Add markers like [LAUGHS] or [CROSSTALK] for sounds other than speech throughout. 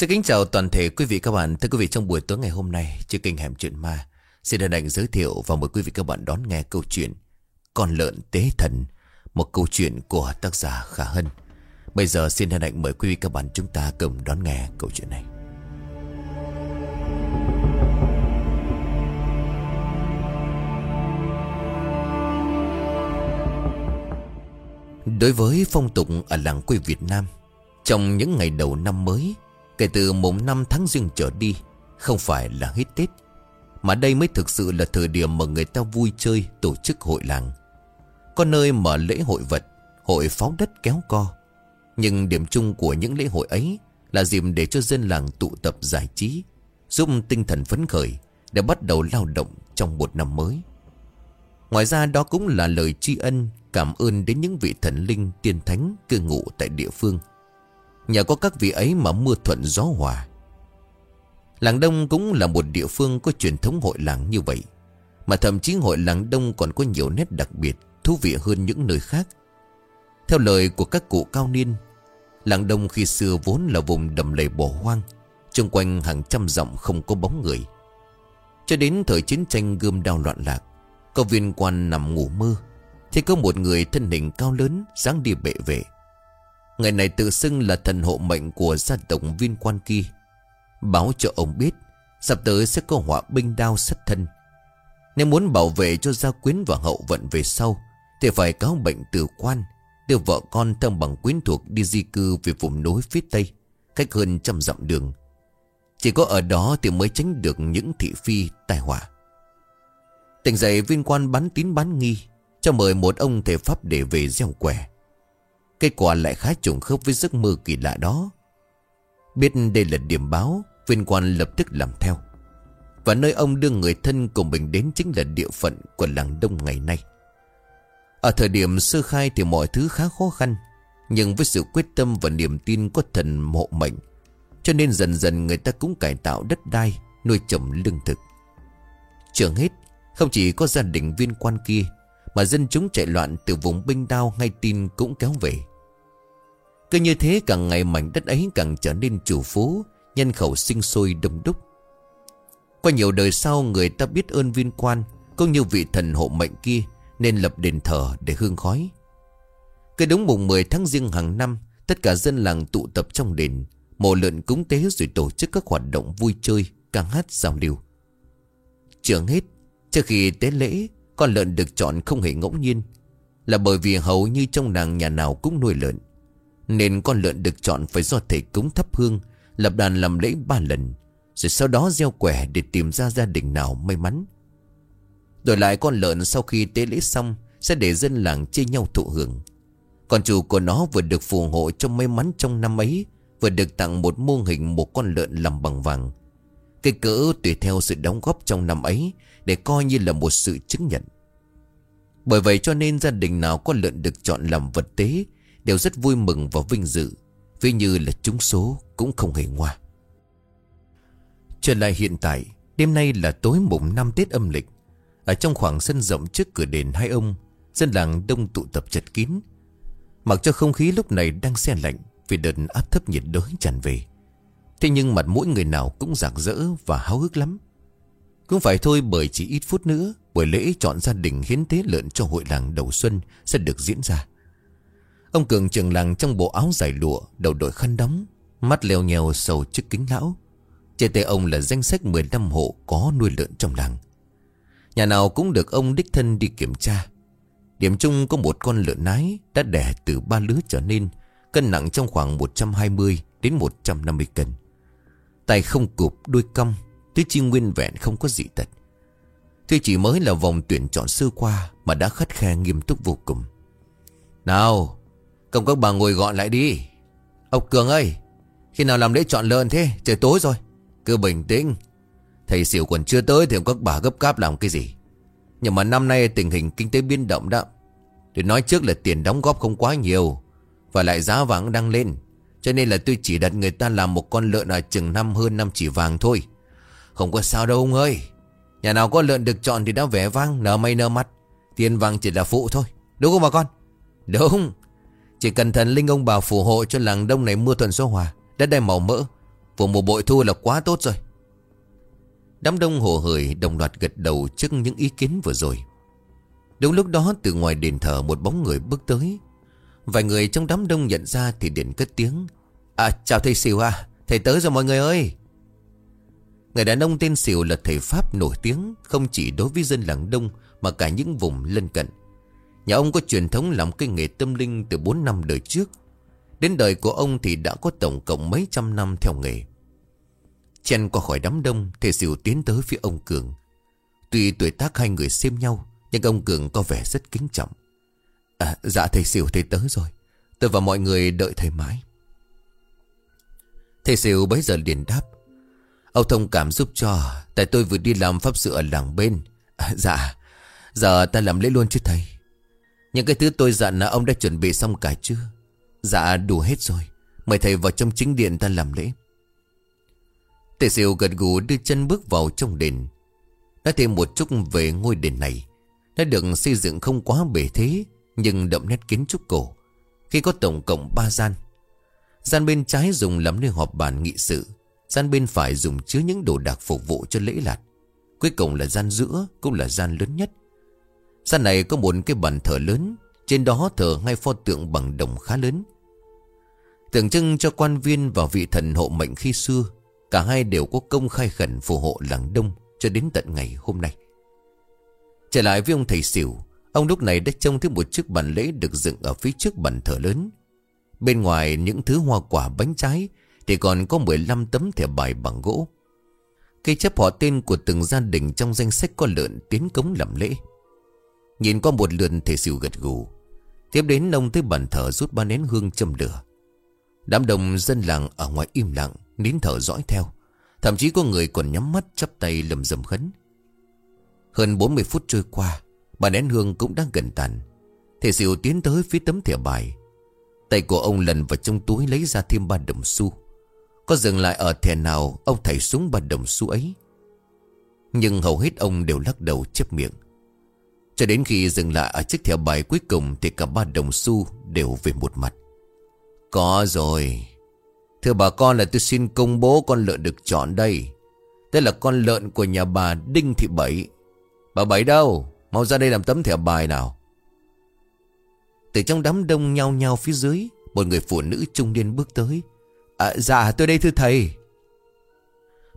Xin kính chào toàn thể quý vị các bạn. Thưa quý vị trong buổi tối ngày hôm nay, trên kênh Hẻm Chuyện Ma, xin hân hạnh giới thiệu và mời quý vị các bạn đón nghe câu chuyện Con lợn tế thần, một câu chuyện của tác giả Khả Hân. Bây giờ xin hân hạnh mời quý vị các bạn chúng ta cùng đón nghe câu chuyện này. Đối với phong tục ở làng quê Việt Nam, trong những ngày đầu năm mới, Kể từ mùng 5 tháng riêng trở đi, Không phải là hết Tết, Mà đây mới thực sự là thời điểm mà người ta vui chơi, tổ chức hội làng. Có nơi mở lễ hội vật, Hội pháo đất kéo co. Nhưng điểm chung của những lễ hội ấy Là dịp để cho dân làng tụ tập giải trí, Giúp tinh thần phấn khởi Để bắt đầu lao động trong một năm mới. Ngoài ra đó cũng là lời tri ân, Cảm ơn đến những vị thần linh, tiên thánh cư ngụ tại địa phương. Nhờ có các vị ấy mà mưa thuận gió hòa. Làng Đông cũng là một địa phương có truyền thống hội làng như vậy, Mà thậm chí hội làng Đông còn có nhiều nét đặc biệt, Thú vị hơn những nơi khác. Theo lời của các cụ cao niên, Làng Đông khi xưa vốn là vùng đầm lầy bỏ hoang Trung quanh hàng trăm dặm không có bóng người. Cho đến thời chiến tranh gươm đao loạn lạc, Có viên quan nằm ngủ mơ, Thì có một người thân hình cao lớn dáng đi bệ vệ Người này tự xưng là thần hộ mệnh của gia tộc viên quan kia Báo cho ông biết, Sắp tới sẽ có họa binh đao sát thân. Nếu muốn bảo vệ cho gia quyến và hậu vận về sau, Thì phải cáo bệnh từ quan, Đưa vợ con thân bằng quyến thuộc đi di cư về vùng núi phía Tây, Cách hơn trăm dặm đường. Chỉ có ở đó thì mới tránh được những thị phi, tai họa. Tỉnh dậy viên quan bán tín bán nghi, Cho mời một ông thể pháp để về gieo quẻ. Kết quả lại khá trùng khớp với giấc mơ kỳ lạ đó. Biết đây là điểm báo, Viên quan lập tức làm theo. Và nơi ông đưa người thân của mình đến Chính là địa phận của làng đông ngày nay. Ở thời điểm sơ khai Thì mọi thứ khá khó khăn, Nhưng với sự quyết tâm và niềm tin Có thần mộ mệnh, Cho nên dần dần người ta cũng cải tạo đất đai, Nuôi trồng lương thực. Trường hết, Không chỉ có gia đình viên quan kia, Mà dân chúng chạy loạn từ vùng binh đao Ngay tin cũng kéo về cứ như thế càng ngày mảnh đất ấy càng trở nên chủ phú, Nhân khẩu sinh sôi đông đúc. Qua nhiều đời sau, người ta biết ơn viên quan, Cũng như vị thần hộ mệnh kia, Nên lập đền thờ để hương khói. Cứ đúng mùng 10 tháng riêng hàng năm, Tất cả dân làng tụ tập trong đền, Mộ lợn cúng tế rồi tổ chức các hoạt động vui chơi Càng hát, giao lưu. Trường hết, Trước khi tế lễ, Con lợn được chọn không hề ngẫu nhiên, Là bởi vì hầu như trong nàng nhà nào cũng nuôi lợn nên con lợn được chọn phải do thầy cúng thắp hương, Lập đàn làm lễ ba lần, Rồi sau đó gieo quẻ để tìm ra gia đình nào may mắn. Đổi lại con lợn sau khi tế lễ xong, Sẽ để dân làng chia nhau thụ hưởng. Còn chủ của nó vừa được phù hộ cho may mắn trong năm ấy, Vừa được tặng một mô hình một con lợn làm bằng vàng. Cái cỡ tùy theo sự đóng góp trong năm ấy Để coi như là một sự chứng nhận. Bởi vậy cho nên gia đình nào có lợn được chọn làm vật tế Đều rất vui mừng và vinh dự, Vì như là trúng số cũng không hề ngoa. Trở lại hiện tại, Đêm nay là tối mùng năm Tết âm lịch. Ở trong khoảng sân rộng trước cửa đền hai ông, Dân làng đông tụ tập chật kín. Mặc cho không khí lúc này đang xe lạnh Vì đợt áp thấp nhiệt đới tràn về. Thế nhưng mặt mỗi người nào cũng rạng rỡ và háo hức lắm. Cũng phải thôi bởi chỉ ít phút nữa, Buổi lễ chọn gia đình hiến tế lợn cho hội làng đầu xuân sẽ được diễn ra. Ông Cường trường làng trong bộ áo dài lụa, Đầu đội khăn đóng, Mắt leo nhèo sầu trước kính lão. Trên tay ông là danh sách 15 hộ Có nuôi lợn trong làng. Nhà nào cũng được ông đích thân đi kiểm tra. Điểm chung có một con lợn nái Đã đẻ từ ba lứa trở nên, Cân nặng trong khoảng 120 đến 150 cân. Tay không cụp, đuôi cong Tứ chi nguyên vẹn không có dị tật. Tuy chỉ mới là vòng tuyển chọn sơ qua Mà đã khắt khe nghiêm túc vô cùng. Nào Công các bà ngồi gọn lại đi. Ông Cường ơi, Khi nào làm lễ chọn lợn thế? Trời tối rồi. Cứ bình tĩnh. Thầy xỉu còn chưa tới thì ông các bà gấp gáp làm cái gì. Nhưng mà năm nay tình hình kinh tế biến động đó. Để nói trước là tiền đóng góp không quá nhiều Và lại giá vàng đang lên. Cho nên là tôi chỉ đặt người ta làm một con lợn ở chừng năm hơn năm chỉ vàng thôi. Không có sao đâu ông ơi. Nhà nào có lợn được chọn thì đã vẻ vang, Nở mây nở mắt Tiền vàng chỉ là phụ thôi. Đúng không bà con? Đúng chỉ cần thần linh ông bà phù hộ cho làng đông này mưa thuận gió hòa, Đất đai màu mỡ, Vụ mùa bội thu là quá tốt rồi. Đám đông hồ hởi đồng loạt gật đầu trước những ý kiến vừa rồi. Đúng lúc đó, từ ngoài đền thờ một bóng người bước tới. Vài người trong đám đông nhận ra thì điện cất tiếng. À chào thầy Sỉu à Thầy tới rồi mọi người ơi. Người đàn ông tên Sỉu là thầy Pháp nổi tiếng, Không chỉ đối với dân làng đông Mà cả những vùng lân cận. Nhà ông có truyền thống làm cái nghề tâm linh Từ 4 năm đời trước. Đến đời của ông thì đã có tổng cộng mấy trăm năm theo nghề. Chen qua khỏi đám đông Thầy Sỉu tiến tới phía ông Cường. Tuy tuổi tác hai người xem nhau Nhưng ông Cường có vẻ rất kính trọng. À dạ thầy Sỉu thầy tới rồi. Tôi và mọi người đợi thầy mãi. Thầy Sỉu bấy giờ liền đáp. Ông thông cảm giúp cho Tại tôi vừa đi làm pháp sự ở làng bên. À, Dạ Giờ ta làm lễ luôn chứ thầy. Những cái thứ tôi dặn là ông đã chuẩn bị xong cả chưa? Dạ đủ hết rồi. Mời thầy vào trong chính điện ta làm lễ. Tề siêu gật gù đưa chân bước vào trong đền. Nói thêm một chút về ngôi đền này. Nó được xây dựng không quá bể thế, Nhưng đậm nét kiến trúc cổ. Khi có tổng cộng 3 gian. Gian bên trái dùng làm nơi họp bàn nghị sự. Gian bên phải dùng chứa những đồ đạc phục vụ cho lễ lạt. Cuối cùng là gian giữa Cũng là gian lớn nhất. Gian này có một cái bàn thờ lớn, Trên đó thờ hai pho tượng bằng đồng khá lớn. Tượng trưng cho quan viên và vị thần hộ mệnh khi xưa, Cả hai đều có công khai khẩn phù hộ làng đông Cho đến tận ngày hôm nay. Trở lại với ông thầy xỉu Ông lúc này đã trông thấy một chiếc bàn lễ Được dựng ở phía trước bàn thờ lớn. Bên ngoài những thứ hoa quả bánh trái, Thì còn có 15 tấm thẻ bài bằng gỗ. Cây chấp họ tên của từng gia đình Trong danh sách con lợn tiến cống làm lễ. Nhìn qua một lượt thể xỉu gật gù. Tiếp đến ông tới bàn thờ rút ba nén hương châm lửa. Đám đồng dân làng ở ngoài im lặng, Nín thở dõi theo. Thậm chí có người còn nhắm mắt chắp tay lầm rầm khấn. Hơn 40 phút trôi qua Bà nén hương cũng đang gần tàn. Thể xỉu tiến tới phía tấm thẻ bài. Tay của ông lần vào trong túi lấy ra thêm ba đồng xu. Có dừng lại ở thẻ nào, Ông thảy súng ba đồng xu ấy. Nhưng hầu hết ông đều lắc đầu chép miệng. Cho đến khi dừng lại ở chiếc thẻ bài cuối cùng Thì cả ba đồng xu đều về một mặt. Có rồi. Thưa bà con là tôi xin công bố con lợn được chọn đây. Đây là con lợn của nhà bà Đinh Thị Bảy. Bà Bảy đâu? Mau ra đây làm tấm thẻ bài nào. Từ trong đám đông nhau nhau phía dưới Một người phụ nữ trung niên bước tới. À, Dạ tôi đây thưa thầy.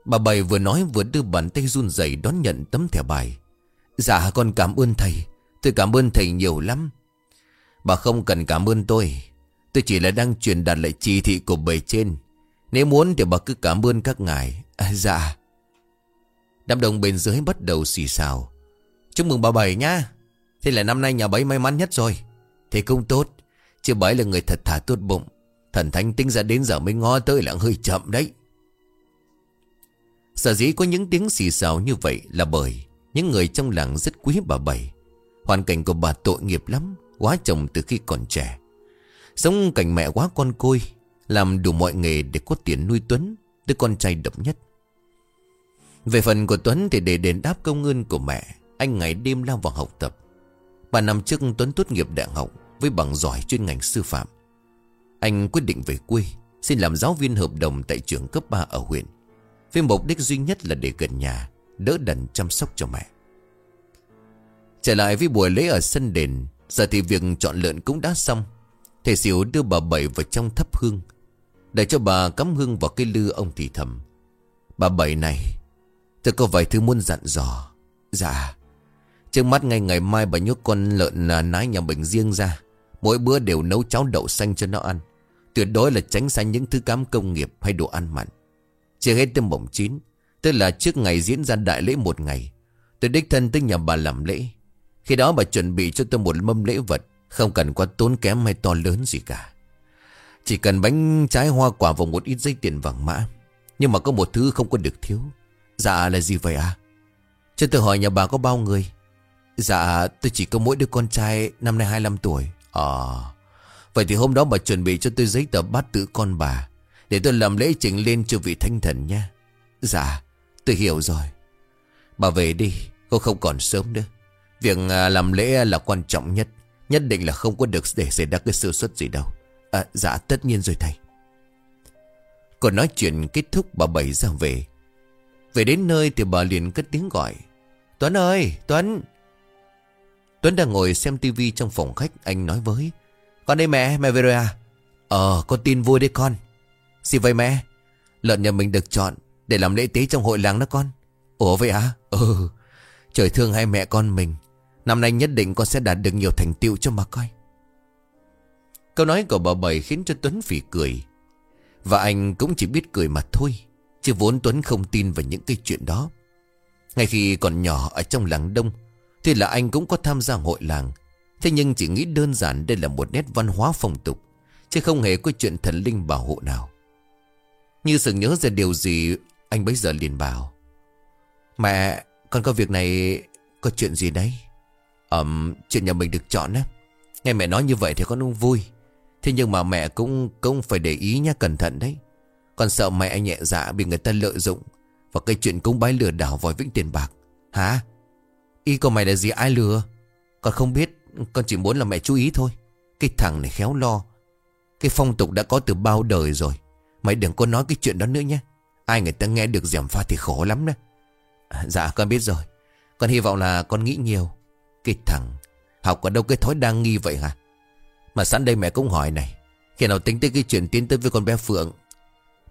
Bà Bảy vừa nói vừa đưa bàn tay run rẩy đón nhận tấm thẻ bài. Dạ con cảm ơn thầy. Tôi cảm ơn thầy nhiều lắm. Bà không cần cảm ơn tôi. Tôi chỉ là đang truyền đạt lại chỉ thị của bề trên. Nếu muốn thì bà cứ cảm ơn các ngài. À, Dạ. Đám đồng bên dưới bắt đầu xì xào. Chúc mừng bà Bảy nhá. Thế là năm nay nhà bảy may mắn nhất rồi. Thế cũng tốt. Chứ bảy là người thật thà tốt bụng. Thần thánh tính ra đến giờ mới ngó tới là hơi chậm đấy. Sở dĩ có những tiếng xì xào như vậy là bởi những người trong làng rất quý bà Bảy. Hoàn cảnh của bà tội nghiệp lắm, Quá chồng từ khi còn trẻ. Sống cảnh mẹ quá con côi, Làm đủ mọi nghề để có tiền nuôi Tuấn, Đứa con trai độc nhất. Về phần của Tuấn thì để đền đáp công ơn của mẹ, Anh ngày đêm lao vào học tập. Ba năm trước Tuấn tốt nghiệp đại học Với bằng giỏi chuyên ngành sư phạm. Anh quyết định về quê, Xin làm giáo viên hợp đồng tại trường cấp 3 ở huyện. Với mục đích duy nhất là để gần nhà. Đỡ đần chăm sóc cho mẹ. Trở lại với buổi lễ ở sân đền, Giờ thì việc chọn lợn cũng đã xong. Thầy xỉu đưa bà Bảy vào trong thắp hương, Để cho bà cắm hương vào cái lư ông thì thầm. Bà Bảy này, Tôi có vài thứ muốn dặn dò. Dạ Trước mắt ngay ngày mai bà nhốt con lợn là nái nhà mình riêng ra. Mỗi bữa đều nấu cháo đậu xanh cho nó ăn. Tuyệt đối là tránh xa những thứ cám công nghiệp hay đồ ăn mặn. Chưa hết tới bổng chín Tức là trước ngày diễn ra đại lễ một ngày. Tôi đích thân tới nhà bà làm lễ. Khi đó bà chuẩn bị cho tôi một mâm lễ vật, Không cần quá tốn kém hay to lớn gì cả. Chỉ cần bánh trái hoa quả và một ít dây tiền vàng mã. Nhưng mà có một thứ không có được thiếu. Dạ là gì vậy à Cho tôi hỏi nhà bà có bao người? Dạ tôi chỉ có mỗi đứa con trai Năm nay 25 tuổi. Ờ. Vậy thì hôm đó bà chuẩn bị cho tôi giấy tờ bát tự con bà, Để tôi làm lễ trình lên cho vị thanh thần nha Dạ tôi hiểu rồi. Bà về đi Cô không còn sớm nữa. Việc à, làm lễ là quan trọng nhất. Nhất định là không có được để xảy ra cái sự xuất gì đâu. À, Dạ tất nhiên rồi thầy. Còn nói chuyện kết thúc bà Bảy ra về. Về đến nơi thì bà liền cất tiếng gọi. Tuấn ơi Tuấn! Tuấn đang ngồi xem tivi trong phòng khách Anh nói với. Con đây mẹ mẹ về rồi à? Ờ con tin vui đấy con. Gì vậy mẹ. Lợn nhà mình được chọn để làm lễ tế trong hội làng đó con. Ủa vậy à Ừ. Trời thương hai mẹ con mình. Năm nay nhất định con sẽ đạt được nhiều thành tựu cho mà coi. Câu nói của bà Bảy khiến cho Tuấn phỉ cười. Và anh cũng chỉ biết cười mà thôi, Chứ vốn Tuấn không tin vào những cái chuyện đó. Ngay khi còn nhỏ ở trong làng đông, Thì là anh cũng có tham gia hội làng. Thế nhưng chỉ nghĩ đơn giản đây là một nét văn hóa phong tục, Chứ không hề có chuyện thần linh bảo hộ nào. Như sự nhớ ra điều gì anh bấy giờ liền bảo Mẹ Con có việc này Có chuyện gì đấy? Um, chuyện nhà mình được chọn á. Nghe mẹ nói như vậy thì con cũng vui. Thế nhưng mà mẹ cũng cũng phải để ý nha cẩn thận đấy. Con sợ mẹ nhẹ dạ bị người ta lợi dụng Và cái chuyện cúng bái lừa đảo vòi vĩnh tiền bạc. Hả? Ý của mày là gì ai lừa? Con không biết Con chỉ muốn là mẹ chú ý thôi. Cái thằng này khéo lo. Cái phong tục đã có từ bao đời rồi. Mày đừng có nói cái chuyện đó nữa nhé Ai người ta nghe được giảm pha thì khổ lắm đó. À, Dạ con biết rồi. Con hy vọng là con nghĩ nhiều. Cái thằng Học ở đâu cái thói đang nghi vậy hả? Mà sẵn đây mẹ cũng hỏi này. Khi nào tính tới cái chuyện tiến tới với con bé Phượng?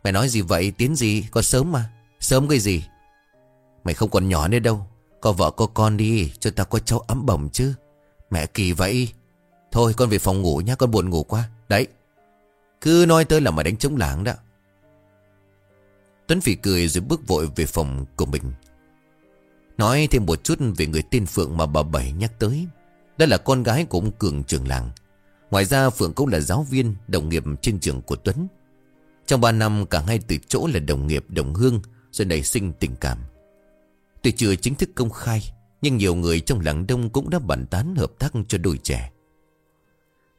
Mẹ nói gì vậy? Tiến gì? Con sớm mà. Sớm cái gì? Mày không còn nhỏ nữa đâu. Có vợ có con đi Cho ta có cháu ấm bồng chứ. Mẹ kỳ vậy. Thôi con về phòng ngủ nhá Con buồn ngủ quá. Đấy. Cứ nói tới là mà đánh trống lảng đó. Tuấn Phỉ cười rồi bước vội về phòng của mình. Nói thêm một chút về người tên Phượng mà bà Bảy nhắc tới. Đó là con gái của ông Cường trường làng. Ngoài ra Phượng cũng là giáo viên, Đồng nghiệp trên trường của Tuấn. Trong 3 năm, cả hai từ chỗ là đồng nghiệp, đồng hương, Rồi nảy sinh tình cảm. Tuy chưa chính thức công khai, Nhưng nhiều người trong làng đông cũng đã bàn tán hợp tác cho đôi trẻ.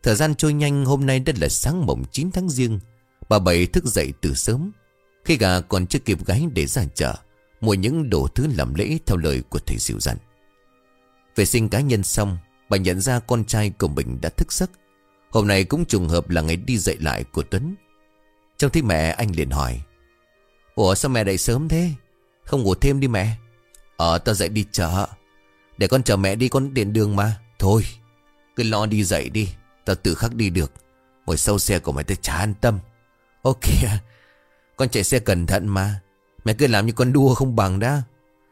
Thời gian trôi nhanh hôm nay đã là sáng mộng 9 tháng riêng. Bà Bảy thức dậy từ sớm khi gà còn chưa kịp gáy để ra chợ, Mua những đồ thứ làm lễ theo lời của thầy dịu dặn. Vệ sinh cá nhân xong, Bà nhận ra con trai của mình đã thức giấc. Hôm nay cũng trùng hợp là ngày đi dậy lại của Tuấn. Trong thấy mẹ, anh liền hỏi, Ủa, sao mẹ dậy sớm thế? Không ngủ thêm đi mẹ. Ờ tao dậy đi chợ. Để con chờ mẹ đi con điện đường mà. Thôi, cứ lo đi dậy đi, Tao tự khắc đi được. Ngồi sau xe của mày tao chả an tâm. Ok con chạy xe cẩn thận mà. Mẹ cứ làm như con đua không bằng đã.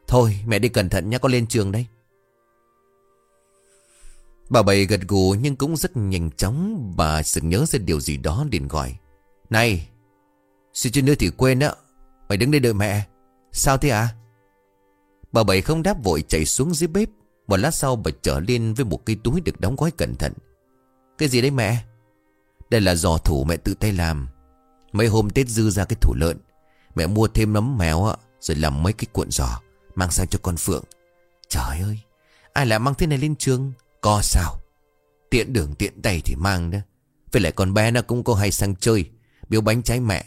Thôi, mẹ đi cẩn thận nhé con lên trường đây. Bà bảy gật gù nhưng cũng rất nhanh chóng. Bà sự nhớ ra điều gì đó liền gọi. Này, Suy chút nữa thì quên á. Mày đứng đây đợi mẹ. Sao thế à? Bà bảy không đáp vội chạy xuống dưới bếp. Một lát sau bà trở lên với một cái túi được đóng gói cẩn thận. Cái gì đấy mẹ? Đây là giò thủ mẹ tự tay làm. Mấy hôm Tết dư ra cái thủ lợn, Mẹ mua thêm nấm mèo á, Rồi làm mấy cái cuộn giò, Mang sang cho con Phượng. Trời ơi, Ai lại mang thế này lên trường? Co sao? Tiện đường tiện tay thì mang đó. Với lại con bé nó cũng có hay sang chơi, Biếu bánh trái mẹ.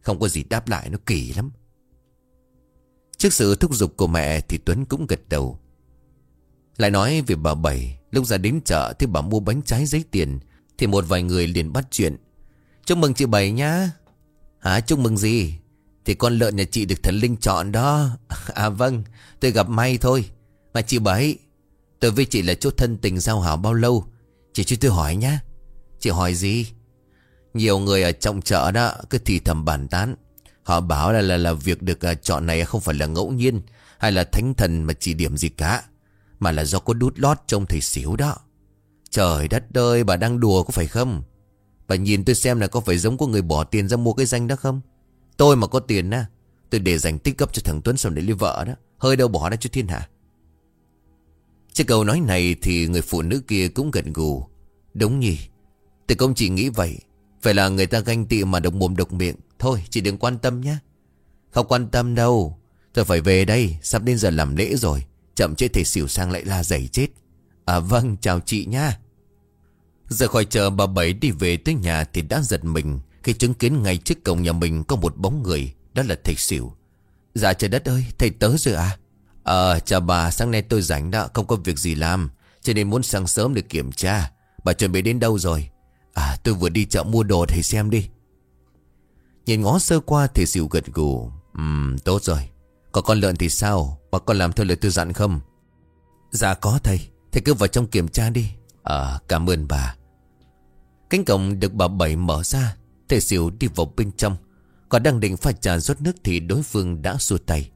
Không có gì đáp lại, nó kỳ lắm. Trước sự thúc giục của mẹ Thì Tuấn cũng gật đầu. Lại nói về bà Bảy, Lúc ra đến chợ thì bà mua bánh trái giấy tiền, Thì một vài người liền bắt chuyện. Chúc mừng chị Bảy nhá. Hả? Chúc mừng gì? Thì con lợn nhà chị được thần linh chọn đó. [LAUGHS] À vâng tôi gặp may thôi. Mà chị Bảy Tôi với chị là chút thân tình giao hảo bao lâu? Chị cho tôi hỏi nhá. Chị hỏi gì? Nhiều người ở trong chợ đó Cứ thì thầm bàn tán. Họ bảo là là, là việc được à, chọn này không phải là ngẫu nhiên Hay là thánh thần mà chỉ điểm gì cả Mà là do có đút lót trong thầy xỉu đó. Trời đất ơi bà đang đùa có phải không? Bà nhìn tôi xem là có phải giống của người bỏ tiền ra mua cái danh đó không? Tôi mà có tiền á, Tôi để dành tích cấp cho thằng Tuấn xong để lấy vợ đó. Hơi đâu bỏ ra cho thiên hạ. Trước câu nói này thì người phụ nữ kia cũng gần gù. Đúng nhỉ, Tôi cũng chỉ nghĩ vậy. Phải là người ta ganh tị mà độc mồm độc miệng. Thôi, chị đừng quan tâm nhé. Không quan tâm đâu. Tôi phải về đây, Sắp đến giờ làm lễ rồi. Chậm chết thì xỉu sang lại la giày chết. À vâng chào chị nha Giờ khỏi chờ bà Bảy đi về tới nhà Thì đã giật mình Khi chứng kiến ngay trước cổng nhà mình có một bóng người, Đó là thầy xỉu Dạ trời đất ơi, thầy tớ rồi à? Ờ chào bà, sáng nay tôi rảnh đó, Không có việc gì làm, Cho nên muốn sáng sớm để kiểm tra. Bà chuẩn bị đến đâu rồi? À tôi vừa đi chợ mua đồ thầy xem đi. Nhìn ngó sơ qua thì xỉu gật gù. Ừm, tốt rồi. Còn con lợn thì sao? Bà con làm theo lời tôi dặn không? Dạ có thầy. Thầy cứ vào trong kiểm tra đi. À cảm ơn bà. Cánh cổng được bà Bảy mở ra, Thầy xỉu đi vào bên trong. Còn đang định pha trà rót nước Thì đối phương đã xua tay.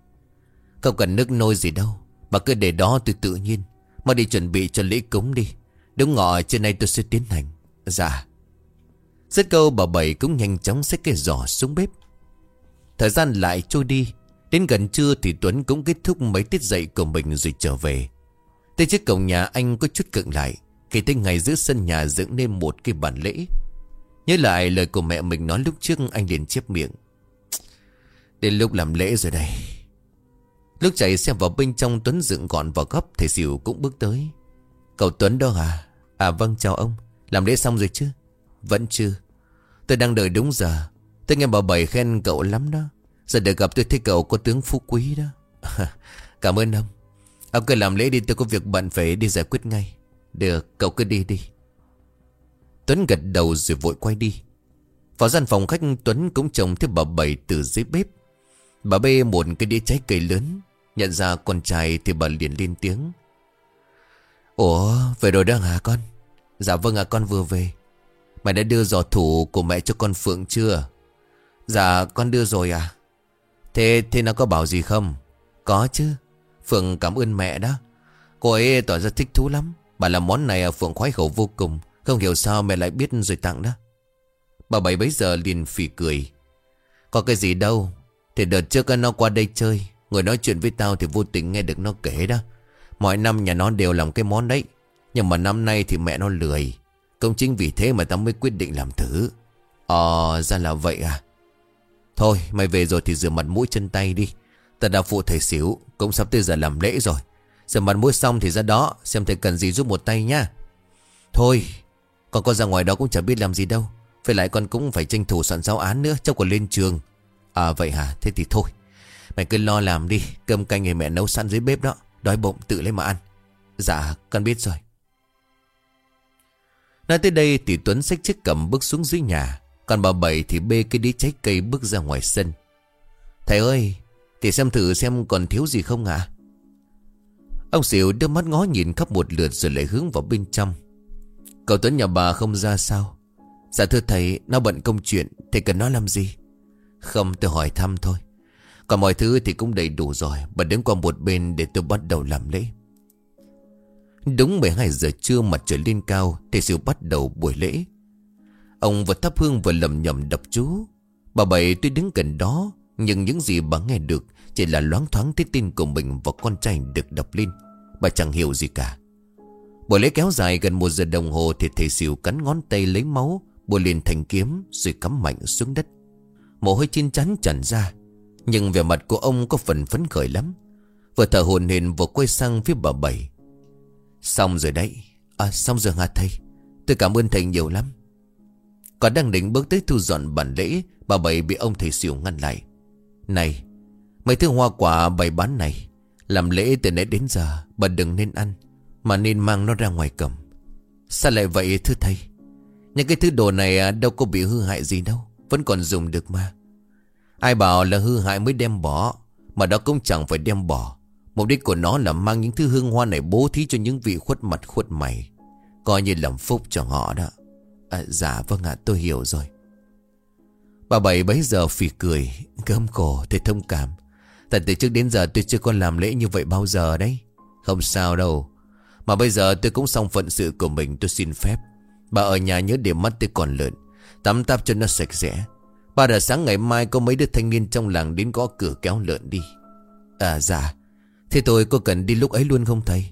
Không cần nước nôi gì đâu, Bà cứ để đó từ tự nhiên. Mà đi chuẩn bị cho lễ cúng đi. Đúng ngọ trên nay tôi sẽ tiến hành. Dạ. Rất câu, bà Bảy cũng nhanh chóng xách cái giỏ xuống bếp. Thời gian lại trôi đi. Đến gần trưa thì Tuấn cũng kết thúc mấy tiết dạy của mình rồi trở về. Tới trước cổng nhà anh có chút cận lại. Khi tới ngày giữa sân nhà dựng nên một cái bàn lễ. Nhớ lại lời của mẹ mình nói lúc trước, anh liền chép miệng. Đến lúc làm lễ rồi đây Lúc chạy xem vào bên trong, Tuấn dựng gọn vào góc, Thầy xỉu cũng bước tới. Cậu Tuấn đó à À vâng chào ông. Làm lễ xong rồi chứ? Vẫn chưa. Tôi đang đợi đúng giờ. Tôi nghe bà Bảy khen cậu lắm đó. Giờ được gặp tôi thấy cậu có tướng phú quý đó. [LAUGHS] Cảm ơn ông. Ông cứ làm lễ đi, tôi có việc bận phải đi giải quyết ngay. Được cậu cứ đi đi. Tuấn gật đầu rồi vội quay đi. Vào gian phòng khách, Tuấn cũng trông thấy bà Bảy từ dưới bếp. Bà bê một cái đĩa trái cây lớn, Nhận ra con trai thì bà liền lên tiếng. Ủa, về rồi đó hả con? Dạ vâng ạ con vừa về. Mày đã đưa giò thủ của mẹ cho con Phượng chưa? Dạ con đưa rồi à Thế thế nó có bảo gì không? Có chứ. Phượng cảm ơn mẹ đó. Cô ấy tỏ ra thích thú lắm. Bà làm món này Phượng khoái khẩu vô cùng. Không hiểu sao mẹ lại biết rồi tặng đó. Bà bảy bấy giờ liền phì cười. Có cái gì đâu, Thì đợt trước nó qua đây chơi. Người nói chuyện với tao thì vô tình nghe được nó kể đó. Mọi năm nhà nó đều làm cái món đấy. Nhưng mà năm nay thì mẹ nó lười. Công chính vì thế mà tao mới quyết định làm thử. Ờ ra là vậy à. Thôi, mày về rồi thì rửa mặt mũi chân tay đi. Ta đã phụ thầy xỉu Cũng sắp tới giờ làm lễ rồi. Rửa mặt mũi xong thì ra đó, Xem thầy cần gì giúp một tay nha. Thôi, Con có ra ngoài đó cũng chẳng biết làm gì đâu. Phải lại con cũng phải tranh thủ soạn giáo án nữa, Cháu còn lên trường. À vậy hả? Thế thì thôi. Mày cứ lo làm đi, Cơm canh người mẹ nấu sẵn dưới bếp đó. Đói bụng, tự lấy mà ăn. Dạ con biết rồi. Nói tới đây thì Tuấn xách chiếc cầm bước xuống dưới nhà. Còn bà Bảy thì bê cái đĩa trái cây bước ra ngoài sân. Thầy ơi Thì xem thử xem còn thiếu gì không ạ? Ông xỉu đưa mắt ngó nhìn khắp một lượt rồi lại hướng vào bên trong. Cậu Tuấn nhà bà không ra sao? Dạ thưa thầy, Nó bận công chuyện, Thầy cần nó làm gì? Không, tôi hỏi thăm thôi. Còn mọi thứ thì cũng đầy đủ rồi, Bà đứng qua một bên để tôi bắt đầu làm lễ. Đúng 12 giờ trưa mặt trời lên cao, Thầy siêu bắt đầu buổi lễ. Ông vừa thắp hương vừa lầm nhầm đập chú. Bà Bảy tuy đứng gần đó, Nhưng những gì bà nghe được chỉ là loáng thoáng thấy tin của mình Và con trai được đọc lên. Bà chẳng hiểu gì cả. Buổi lễ kéo dài gần một giờ đồng hồ Thì thầy xỉu cắn ngón tay lấy máu Bùa liền thành kiếm Rồi cắm mạnh xuống đất. Mồ hôi chín chắn tràn ra, Nhưng vẻ mặt của ông có phần phấn khởi lắm. Vừa thở hồn hển vừa quay sang phía bà Bảy. Xong rồi đấy. À xong rồi hả thầy? Tôi cảm ơn thầy nhiều lắm. Còn đang định bước tới thu dọn bản lễ, Bà Bảy bị ông thầy xỉu ngăn lại. Này Mấy thứ hoa quả bày bán này Làm lễ từ nãy đến giờ Bà đừng nên ăn Mà nên mang nó ra ngoài cầm. Sao lại vậy thưa thầy? Những cái thứ đồ này à, đâu có bị hư hại gì đâu Vẫn còn dùng được mà. Ai bảo là hư hại mới đem bỏ Mà đó cũng chẳng phải đem bỏ. Mục đích của nó là mang những thứ hương hoa này bố thí cho những vị khuất mặt khuất mày. Coi như làm phúc cho họ đó. À, Dạ vâng ạ tôi hiểu rồi. Bà Bảy bấy giờ phì cười Gâm cổ thì thông cảm. Tại từ trước đến giờ tôi chưa có làm lễ như vậy bao giờ đấy. Không sao đâu. Mà bây giờ tôi cũng xong phận sự của mình, tôi xin phép. Bà ở nhà nhớ để mắt tôi còn lợn Tắm táp cho nó sạch sẽ. Ba giờ sáng ngày mai có mấy đứa thanh niên trong làng đến gõ cửa kéo lợn đi. À dạ. Thế tôi có cần đi lúc ấy luôn không thầy?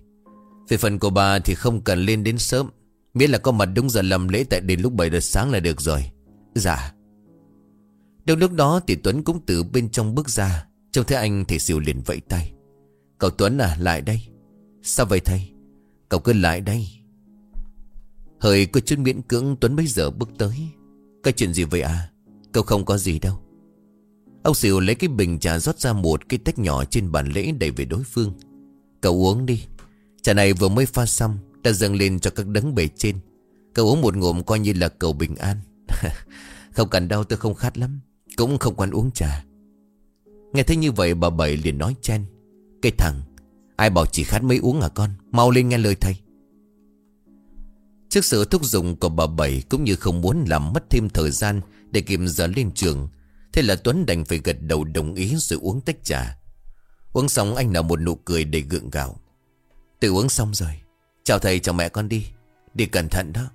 Về phần của bà thì không cần lên đến sớm. Miễn là có mặt đúng giờ làm lễ tại đền lúc 7 giờ sáng là được rồi. Dạ. Đúng lúc đó thì Tuấn cũng từ bên trong bước ra. Trông thấy anh thì xỉu liền vẫy tay. Cậu Tuấn à lại đây. Sao vậy thầy? Cậu cứ lại đây. Hơi có chút miễn cưỡng, Tuấn bây giờ bước tới. Cái chuyện gì vậy à? Cậu không có gì đâu. Ông xỉu lấy cái bình trà rót ra một cái tách nhỏ trên bàn lễ đầy về đối phương. Cậu uống đi. Trà này vừa mới pha xong, đã dâng lên cho các đấng bề trên. Cậu uống một ngụm coi như là cầu bình an. [LAUGHS] Không cần đâu tôi không khát lắm. Cũng không quan uống trà. Nghe thấy như vậy, bà Bảy liền nói chen. Cây thằng, Ai bảo chỉ khát mấy uống à con? Mau lên nghe lời thầy. Trước sự thúc giục của bà Bảy Cũng như không muốn làm mất thêm thời gian Để kịp giờ lên trường, Thế là Tuấn đành phải gật đầu đồng ý Rồi uống tách trà. Uống xong anh nở một nụ cười để gượng gạo. Tự uống xong rồi. Chào thầy, chào mẹ con đi. Đi cẩn thận đó.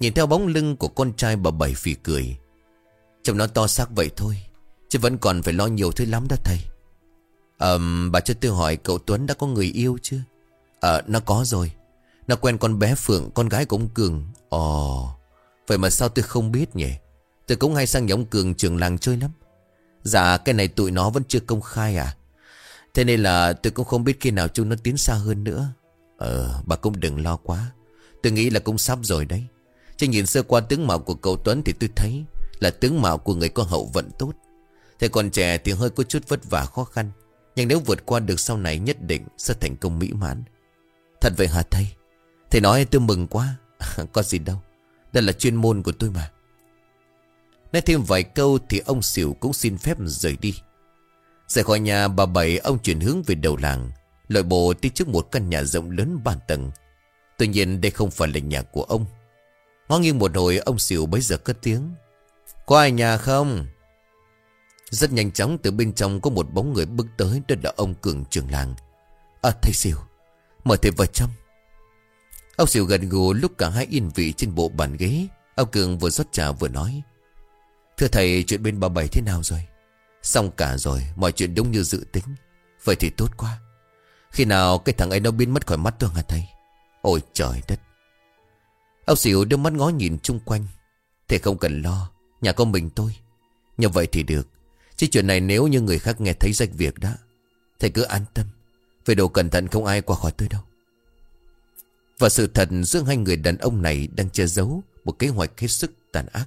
Nhìn theo bóng lưng của con trai, bà Bảy phì cười. Trông nó to xác vậy thôi. Chứ vẫn còn phải lo nhiều thứ lắm đó thầy. Ờ bà cho tôi hỏi cậu Tuấn đã có người yêu chưa? Ờ nó có rồi. Nó quen con bé Phượng, con gái của ông Cường. Ồ, Vậy mà sao tôi không biết nhỉ? Tôi cũng hay sang nhà ông Cường trường làng chơi lắm. Dạ cái này tụi nó vẫn chưa công khai à. Thế nên là tôi cũng không biết khi nào chúng nó tiến xa hơn nữa. Ờ bà cũng đừng lo quá. Tôi nghĩ là cũng sắp rồi đấy. Chứ nhìn sơ qua tướng mạo của cậu Tuấn thì tôi thấy Là tướng mạo của người có hậu vận tốt. Thế còn trẻ thì hơi có chút vất vả khó khăn. Nhưng nếu vượt qua được sau này nhất định Sẽ thành công mỹ mãn. Thật vậy hả thầy? Thầy nói tôi mừng quá. [LAUGHS] Có gì đâu. Đây là chuyên môn của tôi mà. Nói thêm vài câu thì ông xỉu cũng xin phép rời đi. Rời khỏi nhà bà Bảy, ông chuyển hướng về đầu làng, Lội bộ đi trước một căn nhà rộng lớn ba tầng. Tuy nhiên đây không phải là nhà của ông. Ngó nghiêng một hồi, ông xỉu bấy giờ cất tiếng. Có ai nhà không? Rất nhanh chóng từ bên trong có một bóng người bước tới, Đó là ông Cường trường làng. À thầy Siêu, Mời thầy vào trong. Ông Siêu gần gù lúc cả hai yên vị trên bộ bàn ghế. Ông Cường vừa rót trà vừa nói, Thưa thầy, chuyện bên bà Bảy thế nào rồi? Xong cả rồi, Mọi chuyện đúng như dự tính. Vậy thì tốt quá. Khi nào cái thằng ấy nó biến mất khỏi mắt tôi hả thầy? Ôi trời đất. Ông xỉu đưa mắt ngó nhìn chung quanh. Thầy không cần lo, Nhà có mình tôi. Như vậy thì được. Chứ chuyện này nếu như người khác nghe thấy rách việc đó, Thầy cứ an tâm. Về đồ cẩn thận không ai qua khỏi tôi đâu. Và sự thật giữa hai người đàn ông này Đang che giấu Một kế hoạch hết sức tàn ác.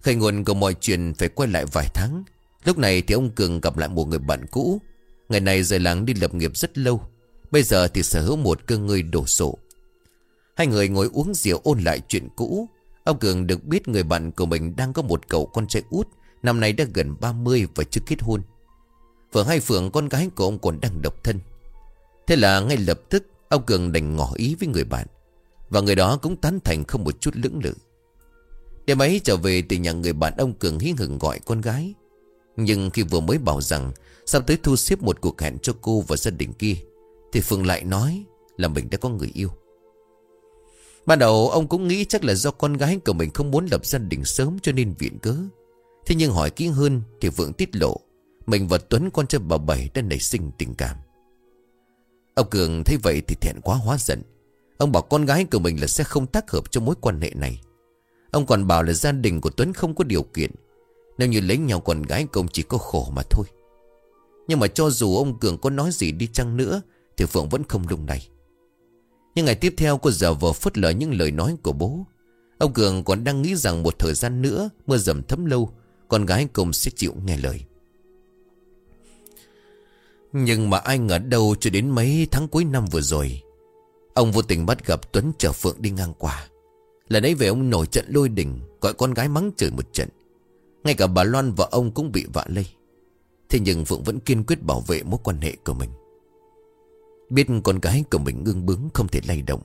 Khởi nguồn của mọi chuyện phải quay lại vài tháng. Lúc này thì ông Cường gặp lại một người bạn cũ. Ngày này rời làng đi lập nghiệp rất lâu. Bây giờ thì sở hữu một cơ ngơi đổ sổ. Hai người ngồi uống rượu ôn lại chuyện cũ. Ông Cường được biết người bạn của mình đang có một cậu con trai út. Năm nay đã gần 30 và chưa kết hôn. Vợ hai Phượng, con gái của ông còn đang độc thân. Thế là ngay lập tức, Ông Cường đành ngỏ ý với người bạn, Và người đó cũng tán thành không một chút lưỡng lự. Đêm ấy trở về từ nhà người bạn ông Cường hí hửng gọi con gái. Nhưng khi vừa mới bảo rằng Sắp tới thu xếp một cuộc hẹn cho cô và gia đình kia, Thì phượng lại nói là mình đã có người yêu. Ban đầu ông cũng nghĩ chắc là do con gái của mình không muốn lập gia đình sớm cho nên viện cớ. Thế nhưng hỏi kỹ hơn thì Vượng tiết lộ, Mình và Tuấn con trai bà Bảy đã nảy sinh tình cảm. Ông Cường thấy vậy thì thẹn quá hóa giận. Ông bảo con gái của mình là sẽ không tác hợp cho mối quan hệ này. Ông còn bảo là gia đình của Tuấn không có điều kiện. Nếu như lấy nhau con gái công chỉ có khổ mà thôi. Nhưng mà cho dù ông Cường có nói gì đi chăng nữa Thì Phượng vẫn không lung này Nhưng ngày tiếp theo cô giờ vờ phớt lờ những lời nói của bố. Ông Cường còn đang nghĩ rằng một thời gian nữa Mưa dầm thấm lâu con gái cũng sẽ chịu nghe lời. Nhưng mà ai ngờ đâu cho đến mấy tháng cuối năm vừa rồi, Ông vô tình bắt gặp Tuấn chở Phượng đi ngang qua. Lần ấy về ông nổi trận lôi đình, Gọi con gái mắng chửi một trận. Ngay cả bà Loan và ông cũng bị vạ lây. Thế nhưng Phượng vẫn kiên quyết bảo vệ mối quan hệ của mình. Biết con gái của mình ngưng bướng không thể lay động,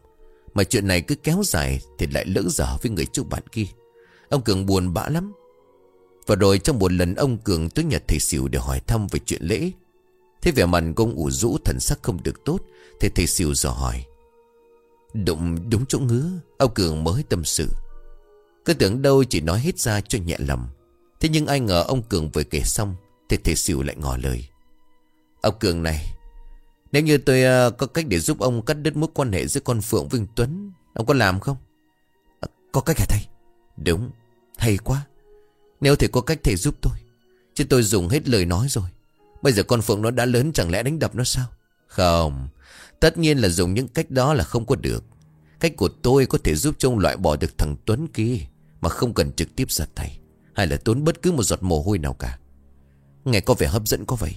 Mà chuyện này cứ kéo dài Thì lại lỡ dở với người chú bạn kia. Ông Cường buồn bã lắm. Và rồi trong một lần ông Cường tới nhà thầy xỉu để hỏi thăm về chuyện lễ. Thế vẻ mặt công ủ rũ thần sắc không được tốt. Thì thầy xỉu dò hỏi. Đụng đúng chỗ ngứa Ông Cường mới tâm sự. Cứ tưởng đâu chỉ nói hết ra cho nhẹ lòng. Thế nhưng ai ngờ ông Cường vừa kể xong Thì thầy xỉu lại ngỏ lời. Ông Cường này Nếu như tôi uh, có cách để giúp ông cắt đứt mối quan hệ giữa con Phượng Vinh Tuấn Ông có làm không? À, có cách hả thầy? Đúng, hay quá. Nếu thầy có cách thầy giúp tôi. Chứ tôi dùng hết lời nói rồi. Bây giờ con Phượng nó đã lớn, chẳng lẽ đánh đập nó sao? Không. Tất nhiên là dùng những cách đó là không có được. Cách của tôi có thể giúp trông loại bỏ được thằng Tuấn kia, Mà không cần trực tiếp giật thầy Hay là tốn bất cứ một giọt mồ hôi nào cả. Nghe có vẻ hấp dẫn có vậy.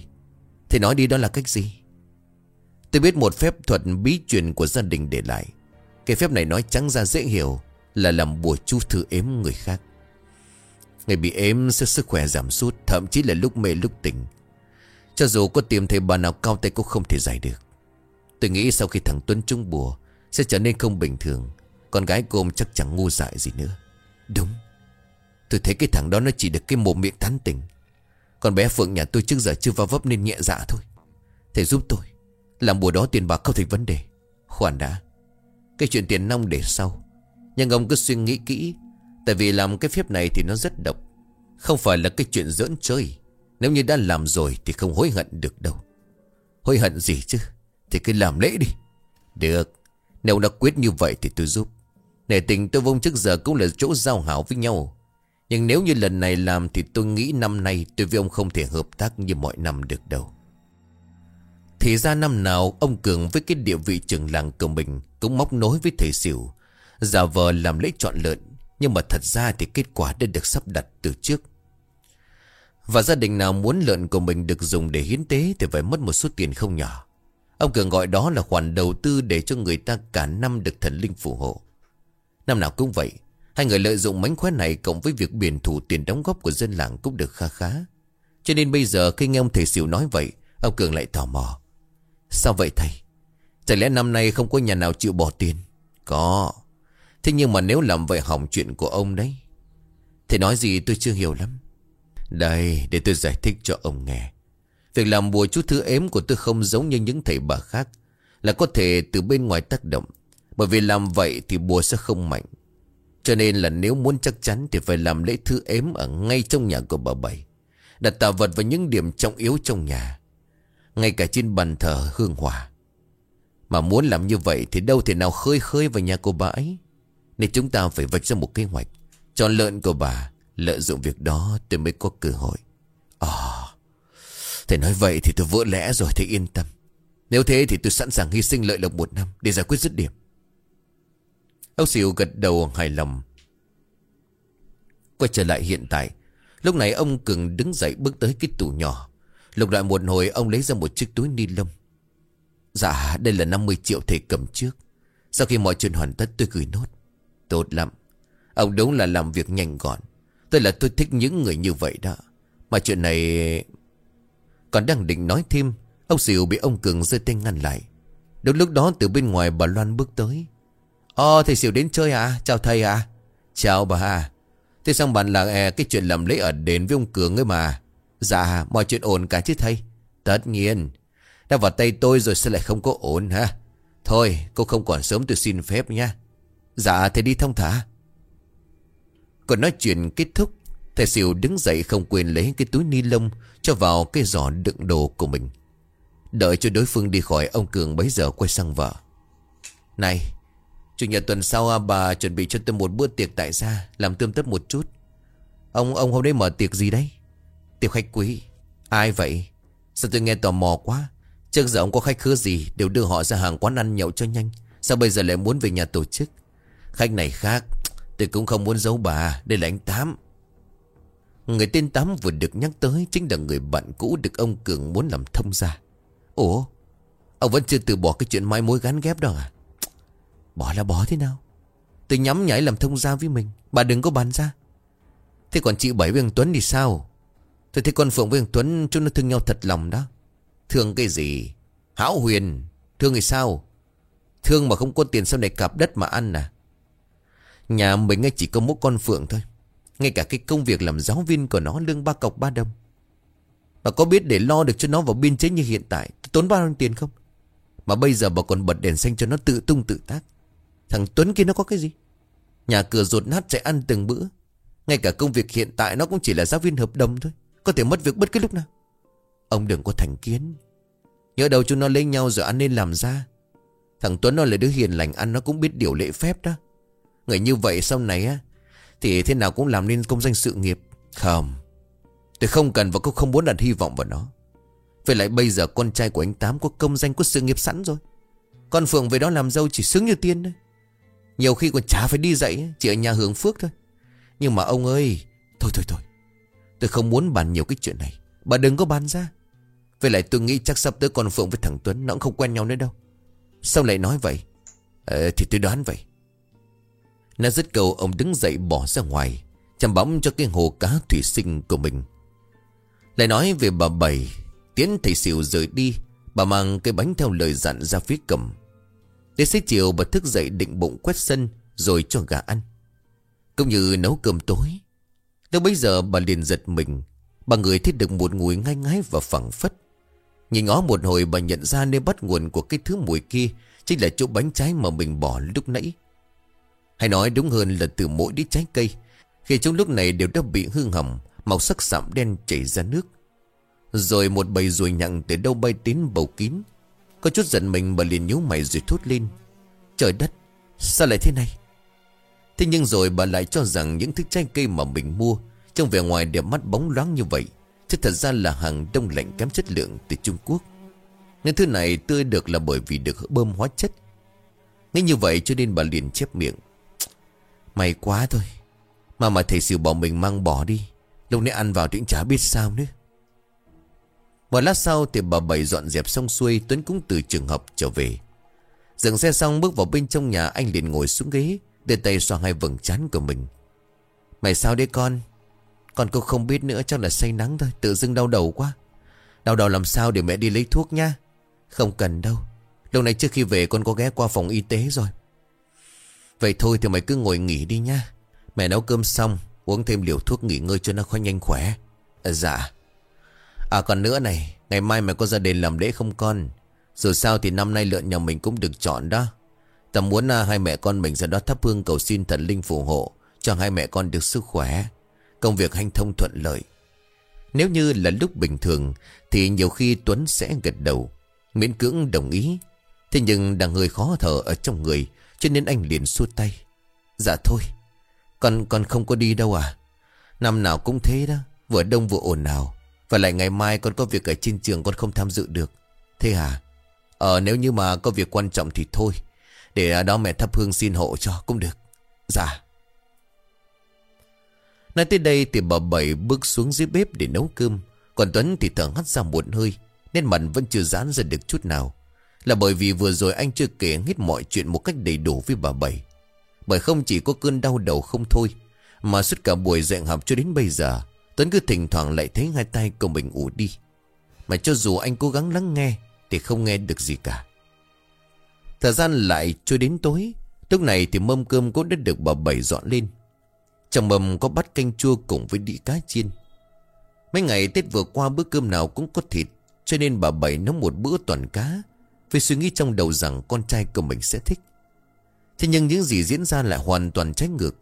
Thì nói đi đó là cách gì? Tôi biết một phép thuật bí truyền của gia đình để lại. Cái phép này nói trắng ra dễ hiểu Là làm bùa chú thư ếm người khác. Ngày bị ếm sẽ sức khỏe giảm sút, Thậm chí là lúc mê lúc tỉnh. Cho dù có tìm thấy bà nào cao tay cũng không thể giải được. Tôi nghĩ sau khi thằng Tuấn trung bùa, Sẽ trở nên không bình thường. Con gái cô chắc chẳng ngu dại gì nữa. Đúng. Tôi thấy cái thằng đó nó chỉ được cái mồm miệng tán tình. Còn bé Phượng nhà tôi trước giờ chưa vào vấp nên nhẹ dạ thôi. Thầy giúp tôi. Làm bùa đó tiền bạc không thành vấn đề. Khoan đã. Cái chuyện tiền nong để sau. Nhưng ông cứ suy nghĩ kỹ. Tại vì làm cái phép này thì nó rất độc. Không phải là cái chuyện giỡn chơi. Nếu như đã làm rồi thì không hối hận được đâu. Hối hận gì chứ? Thì cứ làm lễ đi. Được. Nếu đã quyết như vậy thì tôi giúp. Nể tình tôi vông trước giờ cũng là chỗ giao hảo với nhau. Nhưng nếu như lần này làm Thì tôi nghĩ năm nay tôi với ông không thể hợp tác như mọi năm được đâu. Thì ra năm nào, Ông Cường với cái địa vị trưởng làng của mình Cũng móc nối với thầy xỉu Giả vờ làm lễ chọn lợn. Nhưng mà thật ra thì kết quả đã được sắp đặt từ trước Và gia đình nào muốn lợn của mình được dùng để hiến tế Thì phải mất một số tiền không nhỏ Ông Cường gọi đó là khoản đầu tư để cho người ta cả năm được thần linh phù hộ Năm nào cũng vậy Hai người lợi dụng mánh khóe này cộng với việc biển thủ tiền đóng góp của dân làng cũng được kha khá. Cho nên bây giờ khi nghe ông thầy xỉu nói vậy, ông Cường lại tò mò. Sao vậy thầy? Chẳng lẽ năm nay không có nhà nào chịu bỏ tiền? Có. Thế nhưng mà nếu làm vậy hỏng chuyện của ông đấy. Thầy nói gì tôi chưa hiểu lắm. Đây, để tôi giải thích cho ông nghe. Việc làm bùa chú thứ ếm của tôi không giống như những thầy bà khác. Là có thể từ bên ngoài tác động. Bởi vì làm vậy thì bùa sẽ không mạnh. Cho nên là nếu muốn chắc chắn thì phải làm lễ thứ ếm ở ngay trong nhà của bà Bảy. Đặt tạo vật vào những điểm trọng yếu trong nhà. Ngay cả trên bàn thờ hương hỏa. Mà muốn làm như vậy thì đâu thể nào khơi khơi vào nhà của bà ấy. Nên chúng ta phải vạch ra một kế hoạch. Cho lợn của bà lợi dụng việc đó tôi mới có cơ hội. Ờ, à, thầy nói vậy thì tôi vỡ lẽ rồi thầy yên tâm. Nếu thế thì tôi sẵn sàng hy sinh lợi lộc một năm để giải quyết dứt điểm. Ông xỉu gật đầu hài lòng. Quay trở lại hiện tại. Lúc này ông Cường đứng dậy bước tới cái tủ nhỏ. Lục lại một hồi ông lấy ra một chiếc túi ni lông. Dạ đây là 50 triệu thầy cầm trước. Sau khi mọi chuyện hoàn tất tôi gửi nốt. Tốt lắm. Ông đúng là làm việc nhanh gọn. Tôi là tôi thích những người như vậy đó. Mà chuyện này... Còn đang định nói thêm. Ông xỉu bị ông Cường rơi tay ngăn lại. Đúng lúc đó từ bên ngoài bà Loan bước tới. Ồ thầy xỉu đến chơi à Chào thầy à Chào bà à Thế xong bạn là à, cái chuyện làm lễ ở đền với ông Cường ấy mà Dạ mọi chuyện ổn cả chứ thầy Tất nhiên Đã vào tay tôi rồi sẽ lại không có ổn ha Thôi cô không còn sớm tôi xin phép nha Dạ thầy đi thông thả. Còn nói chuyện kết thúc, Thầy xỉu đứng dậy không quên lấy cái túi ni lông Cho vào cái giỏ đựng đồ của mình. Đợi cho đối phương đi khỏi, Ông Cường bấy giờ quay sang vợ. Này, Chủ nhật tuần sau à, bà chuẩn bị cho tôi một bữa tiệc tại gia, Làm tươm tất một chút. Ông ông hôm nay mở tiệc gì đấy? Tiệc khách quý. Ai vậy? Sao tôi nghe tò mò quá? Trước giờ ông có khách khứa gì Đều đưa họ ra hàng quán ăn nhậu cho nhanh. Sao bây giờ lại muốn về nhà tổ chức? Khách này khác. Tôi cũng không muốn giấu bà, Đây là anh Tám. Người tên Tám vừa được nhắc tới Chính là người bạn cũ được ông Cường muốn làm thông gia. Ủa? Ông vẫn chưa từ bỏ cái chuyện mai mối gắn ghép đó à? Bỏ là bỏ thế nào? Tôi nhắm nhảy làm thông gia với mình. Bà đừng có bàn ra. Thế còn chị Bảy với thằng Tuấn thì sao? Tôi thấy con Phượng với thằng Tuấn, Chúng nó thương nhau thật lòng đó. Thương cái gì? Hảo huyền, Thương thì sao? Thương mà không có tiền sau này cạp đất mà ăn à? Nhà mình ngay chỉ có mỗi con Phượng thôi. Ngay cả cái công việc làm giáo viên của nó Lương ba cọc ba đồng. Bà có biết để lo được cho nó vào biên chế như hiện tại, Tốn bao nhiêu tiền không? Mà bây giờ bà còn bật đèn xanh cho nó tự tung tự tác. Thằng Tuấn kia nó có cái gì? Nhà cửa rột nát chạy ăn từng bữa. Ngay cả công việc hiện tại nó cũng chỉ là giáo viên hợp đồng thôi. Có thể mất việc bất cứ lúc nào. Ông đừng có thành kiến. Nhớ đầu chúng nó lấy nhau rồi ăn nên làm ra. Thằng Tuấn nó là đứa hiền lành, ăn Nó cũng biết điều lễ phép đó. Người như vậy sau này á Thì thế nào cũng làm nên công danh sự nghiệp. Không Tôi không cần và cũng không muốn đặt hy vọng vào nó. Vậy lại bây giờ con trai của anh Tám Có công danh có sự nghiệp sẵn rồi. Con Phượng về đó làm dâu chỉ xứng như tiên thôi. nhiều khi còn chả phải đi dậy Chỉ ở nhà hưởng phước thôi. Nhưng mà ông ơi Thôi thôi thôi. Tôi không muốn bàn nhiều cái chuyện này. Bà đừng có bàn ra. Vậy lại tôi nghĩ chắc sắp tới con Phượng với thằng Tuấn Nó cũng không quen nhau nữa đâu. Sao lại nói vậy? Ờ, Thì tôi đoán vậy. Nó dứt cầu ông đứng dậy bỏ ra ngoài, Chăm bóng cho cái hồ cá thủy sinh của mình. Lại nói về bà Bảy, Tiến thầy xỉu rời đi, Bà mang cái bánh theo lời dặn ra phía cầm. Đến xế chiều bà thức dậy định bụng quét sân, Rồi cho gà ăn. Cũng như nấu cơm tối, Lúc bấy giờ bà liền giật mình. Bà người thấy được một mùi ngai ngái và phẳng phất. Nhìn ngó một hồi bà nhận ra nơi bắt nguồn của cái thứ mùi kia Chính là chỗ bánh trái mà mình bỏ lúc nãy. Hay nói đúng hơn là từ mỗi đĩa trái cây, Khi trong lúc này đều đã bị hư hỏng, Màu sắc sạm đen chảy ra nước. Rồi một bầy ruồi nhặng từ đâu bay đến bầu kín. Có chút giận mình mà liền nhíu mày rồi thốt lên. Trời đất, Sao lại thế này? Thế nhưng rồi bà lại cho rằng những thứ trái cây mà mình mua, Trong vẻ ngoài đẹp mắt bóng loáng như vậy, Chứ thật ra là hàng đông lạnh kém chất lượng từ Trung Quốc. Những thứ này tươi được là bởi vì được bơm hóa chất. Ngay như vậy cho nên bà liền chép miệng. May quá thôi. Mà mà thầy siêu bảo mình mang bỏ đi. Lúc nãy ăn vào thì chả biết sao nữa. Một lát sau thì bà Bảy dọn dẹp xong xuôi, Tuấn cũng từ trường học trở về. Dừng xe xong bước vào bên trong nhà, Anh liền ngồi xuống ghế, Đưa tay xoa hai vầng trán của mình. Mày sao đấy con? Con cô không biết nữa, chắc là say nắng thôi, Tự dưng đau đầu quá. Đau đầu làm sao để mẹ đi lấy thuốc nha? Không cần đâu. Lúc này trước khi về con có ghé qua phòng y tế rồi. Vậy thôi thì mày cứ ngồi nghỉ đi nha Mẹ nấu cơm xong Uống thêm liều thuốc nghỉ ngơi cho nó khó nhanh khỏe. À, Dạ. À còn nữa này Ngày mai mày có ra đền làm lễ không con? Dù sao thì năm nay lợn nhà mình cũng được chọn đó. Tầm muốn à, hai mẹ con mình ra đó thắp hương cầu xin thần linh phù hộ Cho hai mẹ con được sức khỏe Công việc hanh thông thuận lợi. Nếu như là lúc bình thường Thì nhiều khi Tuấn sẽ gật đầu Miễn cưỡng đồng ý. Thế nhưng đang hơi khó thở ở trong người cho nên anh liền xua tay. Dạ thôi, Con con không có đi đâu à. Năm nào cũng thế đó, Vừa đông vừa ồn ào. Và lại ngày mai con có việc ở trên trường con không tham dự được. Thế à Ờ nếu như mà có việc quan trọng thì thôi. Để đó mẹ thắp hương xin hộ cho cũng được. Dạ. Nói tới đây thì bà Bảy bước xuống dưới bếp để nấu cơm. Còn Tuấn thì thở hắt ra một hơi Nên mặt vẫn chưa giãn ra được chút nào. Là bởi vì vừa rồi anh chưa kể hết mọi chuyện một cách đầy đủ với bà Bảy. Bởi không chỉ có cơn đau đầu không thôi, Mà suốt cả buổi dạy học cho đến bây giờ, Tuấn cứ thỉnh thoảng lại thấy hai tay của mình ủ đi. Mà cho dù anh cố gắng lắng nghe Thì không nghe được gì cả. Thời gian lại trôi đến tối, Lúc này thì mâm cơm cũng đã được bà Bảy dọn lên. Trong mâm có bát canh chua cùng với đĩa cá chiên. Mấy ngày Tết vừa qua bữa cơm nào cũng có thịt, Cho nên bà Bảy nấu một bữa toàn cá vì suy nghĩ trong đầu rằng con trai của mình sẽ thích. Thế nhưng những gì diễn ra lại hoàn toàn trái ngược.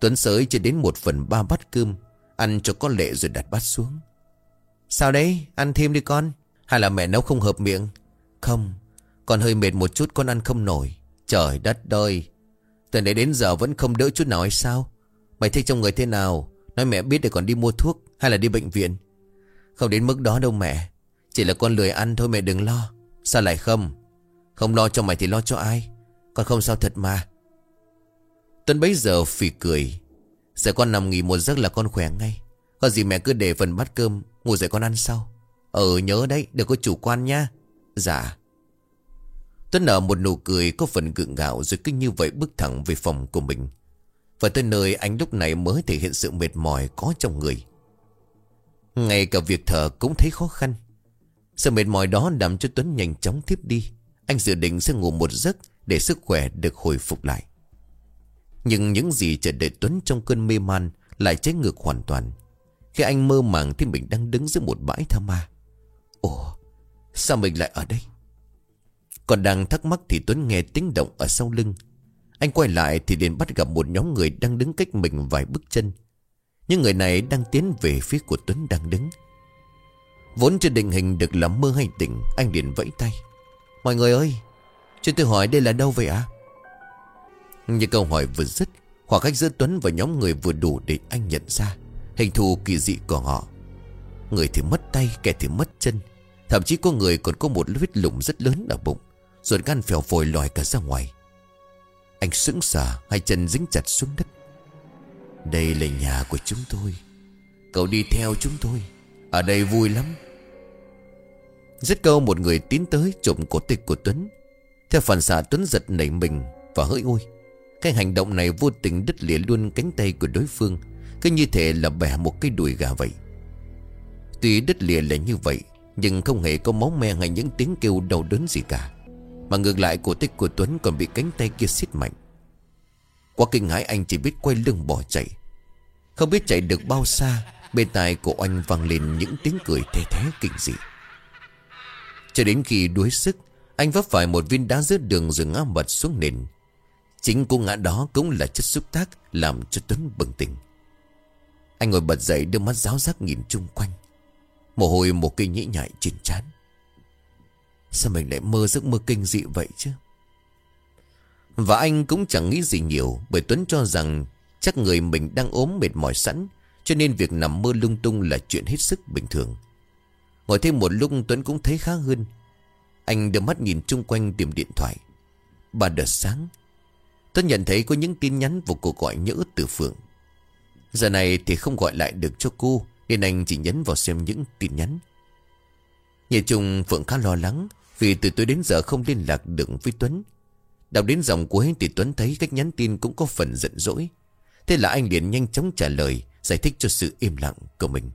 Tuấn sới chỉ đến một phần ba bát cơm, Ăn cho có lệ rồi đặt bát xuống. Sao đấy? Ăn thêm đi con. Hay là mẹ nấu không hợp miệng? Không. Con hơi mệt một chút, con ăn không nổi. Trời đất ơi. Từ nãy đến giờ vẫn không đỡ chút nào hay sao? Mày thích trong người thế nào? Nói mẹ biết để còn đi mua thuốc Hay là đi bệnh viện? Không đến mức đó đâu mẹ. Chỉ là con lười ăn thôi mẹ đừng lo. Sao lại không? Không lo cho mày thì lo cho ai? Còn không sao thật mà. Tuấn bấy giờ phì cười. Giờ con nằm nghỉ một giấc là con khỏe ngay. Có gì mẹ cứ để phần bát cơm, Ngủ dậy con ăn sau. Ờ nhớ đấy, đừng có chủ quan nha. Dạ. Tuấn nở một nụ cười có phần gượng gạo Rồi cứ như vậy bước thẳng về phòng của mình. Và tới nơi anh lúc này mới thể hiện sự mệt mỏi có trong người. Ngay cả việc thở cũng thấy khó khăn. Sự mệt mỏi đó làm cho Tuấn nhanh chóng tiếp đi. Anh dự định sẽ ngủ một giấc Để sức khỏe được hồi phục lại. Nhưng những gì chờ đợi Tuấn trong cơn mê man Lại trái ngược hoàn toàn. Khi anh mơ màng thì mình đang đứng giữa một bãi tha ma. Ồ, Sao mình lại ở đây? Còn đang thắc mắc thì Tuấn nghe tiếng động ở sau lưng. Anh quay lại thì liền bắt gặp một nhóm người đang đứng cách mình vài bước chân. Những người này đang tiến về phía của Tuấn đang đứng. Vốn chưa định hình được là mơ hay tỉnh, Anh liền vẫy tay. Mọi người ơi Cho tôi hỏi đây là đâu vậy ạ? À? Như câu hỏi vừa dứt, Khoảng cách giữa Tuấn và nhóm người vừa đủ để anh nhận ra Hình thù kỳ dị của họ. Người thì mất tay, Kẻ thì mất chân. Thậm chí có người còn có một vết lủng rất lớn ở bụng rồi gan phèo phổi lòi cả ra ngoài. Anh sững sờ, Hai chân dính chặt xuống đất. Đây là nhà của chúng tôi. Cậu đi theo chúng tôi. Ở đây vui lắm. Rất câu một người tiến tới trộm cổ tịch của Tuấn. Theo phản xạ, Tuấn giật nảy mình Và hỡi ôi. Cái hành động này vô tình đứt lìa luôn cánh tay của đối phương. Cứ như thể là bẻ một cái đùi gà vậy. Tuy đứt lìa là như vậy, Nhưng không hề có máu me hay những tiếng kêu đau đớn gì cả. Mà ngược lại, cổ tích của Tuấn còn bị cánh tay kia xiết mạnh. Qua kinh hãi, anh chỉ biết quay lưng bỏ chạy. Không biết chạy được bao xa Bên tai của anh vang lên những tiếng cười thê thế kinh dị. Cho đến khi đuối sức, Anh vấp phải một viên đá giữa đường rồi ngã bật xuống nền. Chính cô ngã đó cũng là chất xúc tác Làm cho Tuấn bừng tỉnh. Anh ngồi bật dậy đưa mắt giáo giác nhìn chung quanh. Mồ hôi một cây nhĩ nhại trên trán. Sao mình lại mơ giấc mơ kinh dị vậy chứ? Và anh cũng chẳng nghĩ gì nhiều Bởi Tuấn cho rằng Chắc người mình đang ốm mệt mỏi sẵn cho nên việc nằm mơ lung tung là chuyện hết sức bình thường. Ngồi thêm một lúc, Tuấn cũng thấy khá hơn. Anh đưa mắt nhìn chung quanh tìm điện thoại. Ba đợt sáng, Tuấn nhận thấy có những tin nhắn và cuộc gọi nhỡ từ Phượng. Giờ này thì không gọi lại được cho cô, Nên anh chỉ nhấn vào xem những tin nhắn. Nhìn chung Phượng khá lo lắng, Vì từ tối đến giờ không liên lạc được với Tuấn. Đọc đến dòng cuối thì Tuấn thấy cách nhắn tin cũng có phần giận dỗi. Thế là anh liền nhanh chóng trả lời. Giải thích cho sự im lặng của mình.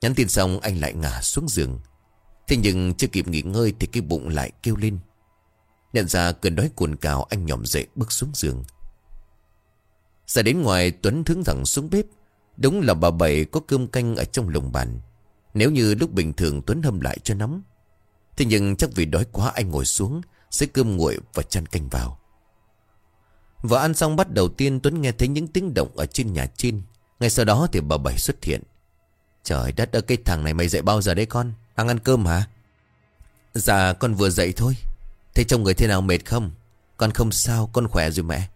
Nhắn tin xong, anh lại ngả xuống giường. Thế nhưng chưa kịp nghỉ ngơi Thì cái bụng lại kêu lên. Nhận ra cơn đói cuồn cào, Anh nhòm dậy bước xuống giường. Ra đến ngoài, Tuấn thướng thẳng xuống bếp. Đúng là bà Bảy có cơm canh ở trong lồng bàn. Nếu như lúc bình thường Tuấn hâm lại cho nóng Thế nhưng chắc vì đói quá, anh ngồi xuống, Xếp cơm nguội và chăn canh vào. Vợ ăn xong, bắt đầu tiên Tuấn nghe thấy những tiếng động ở trên nhà trên. Ngay sau đó thì bà Bảy xuất hiện. Trời đất ơi, cái thằng này mày dậy bao giờ đấy con? Đang ăn cơm hả? Dạ con vừa dậy thôi. Thế trông người thế nào, mệt không? Con không sao, con khỏe rồi mẹ.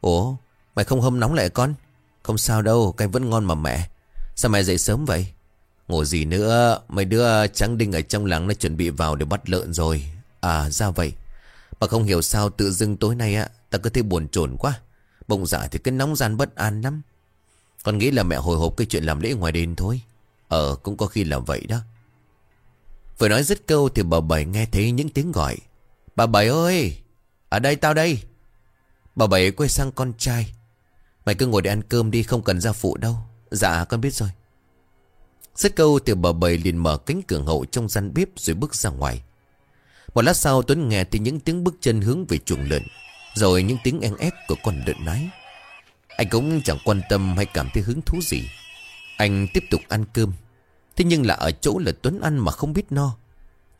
Ủa, mày không hâm nóng lại con? Không sao đâu, cái vẫn ngon mà mẹ. Sao mẹ dậy sớm vậy? Ngủ gì nữa? Mấy đứa trắng đinh ở trong làng nó chuẩn bị vào để bắt lợn rồi. À ra vậy. Mà không hiểu sao tự dưng tối nay á Ta cứ thấy buồn chồn quá. Bụng dạ thì cứ nóng gian bất an lắm. Con nghĩ là mẹ hồi hộp cái chuyện làm lễ ngoài đền thôi. Ờ cũng có khi là vậy đó. Vừa nói dứt câu thì bà Bảy nghe thấy những tiếng gọi. Bà Bảy ơi, Ở đây tao đây. Bà Bảy quay sang con trai. Mày cứ ngồi để ăn cơm đi, không cần ra phụ đâu. Dạ con biết rồi. Dứt câu thì bà Bảy liền mở cánh cửa hậu trong gian bếp rồi bước ra ngoài. Một lát sau Tuấn nghe thì những tiếng bước chân hướng về chuồng lợn, Rồi những tiếng en ép của con lợn nái anh cũng chẳng quan tâm hay cảm thấy hứng thú gì Anh tiếp tục ăn cơm Thế nhưng là ở chỗ là Tuấn ăn mà không biết no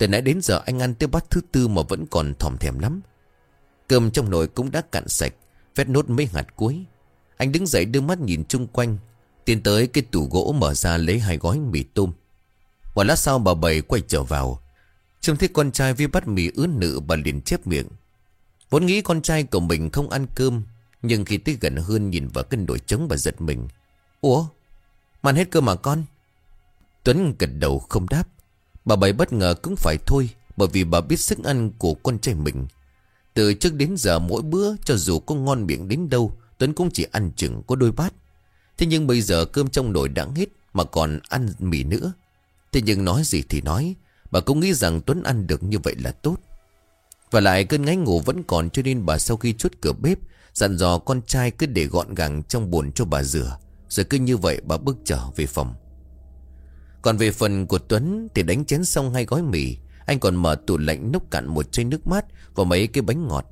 từ nãy đến giờ anh ăn tới bát thứ tư mà vẫn còn thòm thèm lắm. Cơm trong nồi cũng đã cạn sạch, vét nốt mấy hạt cuối. Anh đứng dậy đưa mắt nhìn chung quanh, tiến tới cái tủ gỗ mở ra lấy hai gói mì tôm. Một lát sau bà Bảy quay trở vào. Trông thấy con trai vi bát mì ướn nự bà liền chép miệng. Vốn nghĩ con trai của mình không ăn cơm, nhưng khi tới gần hơn nhìn vào cân đổi trống và giật mình. Ủa? Màn hết cơ mà con? Tuấn gật đầu không đáp. Bà bảy bất ngờ cũng phải thôi, Bởi vì bà biết sức ăn của con trai mình Từ trước đến giờ mỗi bữa, Cho dù có ngon miệng đến đâu, Tuấn cũng chỉ ăn chừng có đôi bát Thế nhưng bây giờ cơm trong nồi đã hết, Mà còn ăn mì nữa Thế nhưng nói gì thì nói, Bà cũng nghĩ rằng Tuấn ăn được như vậy là tốt Và lại cơn ngáy ngủ vẫn còn Cho nên bà sau khi chốt cửa bếp Dặn dò con trai cứ để gọn gàng trong bồn cho bà rửa, Rồi cứ như vậy bà bước trở về phòng. Còn về phần của Tuấn thì đánh chén xong hai gói mì, Anh còn mở tủ lạnh nốc cạn một chai nước mát Và mấy cái bánh ngọt.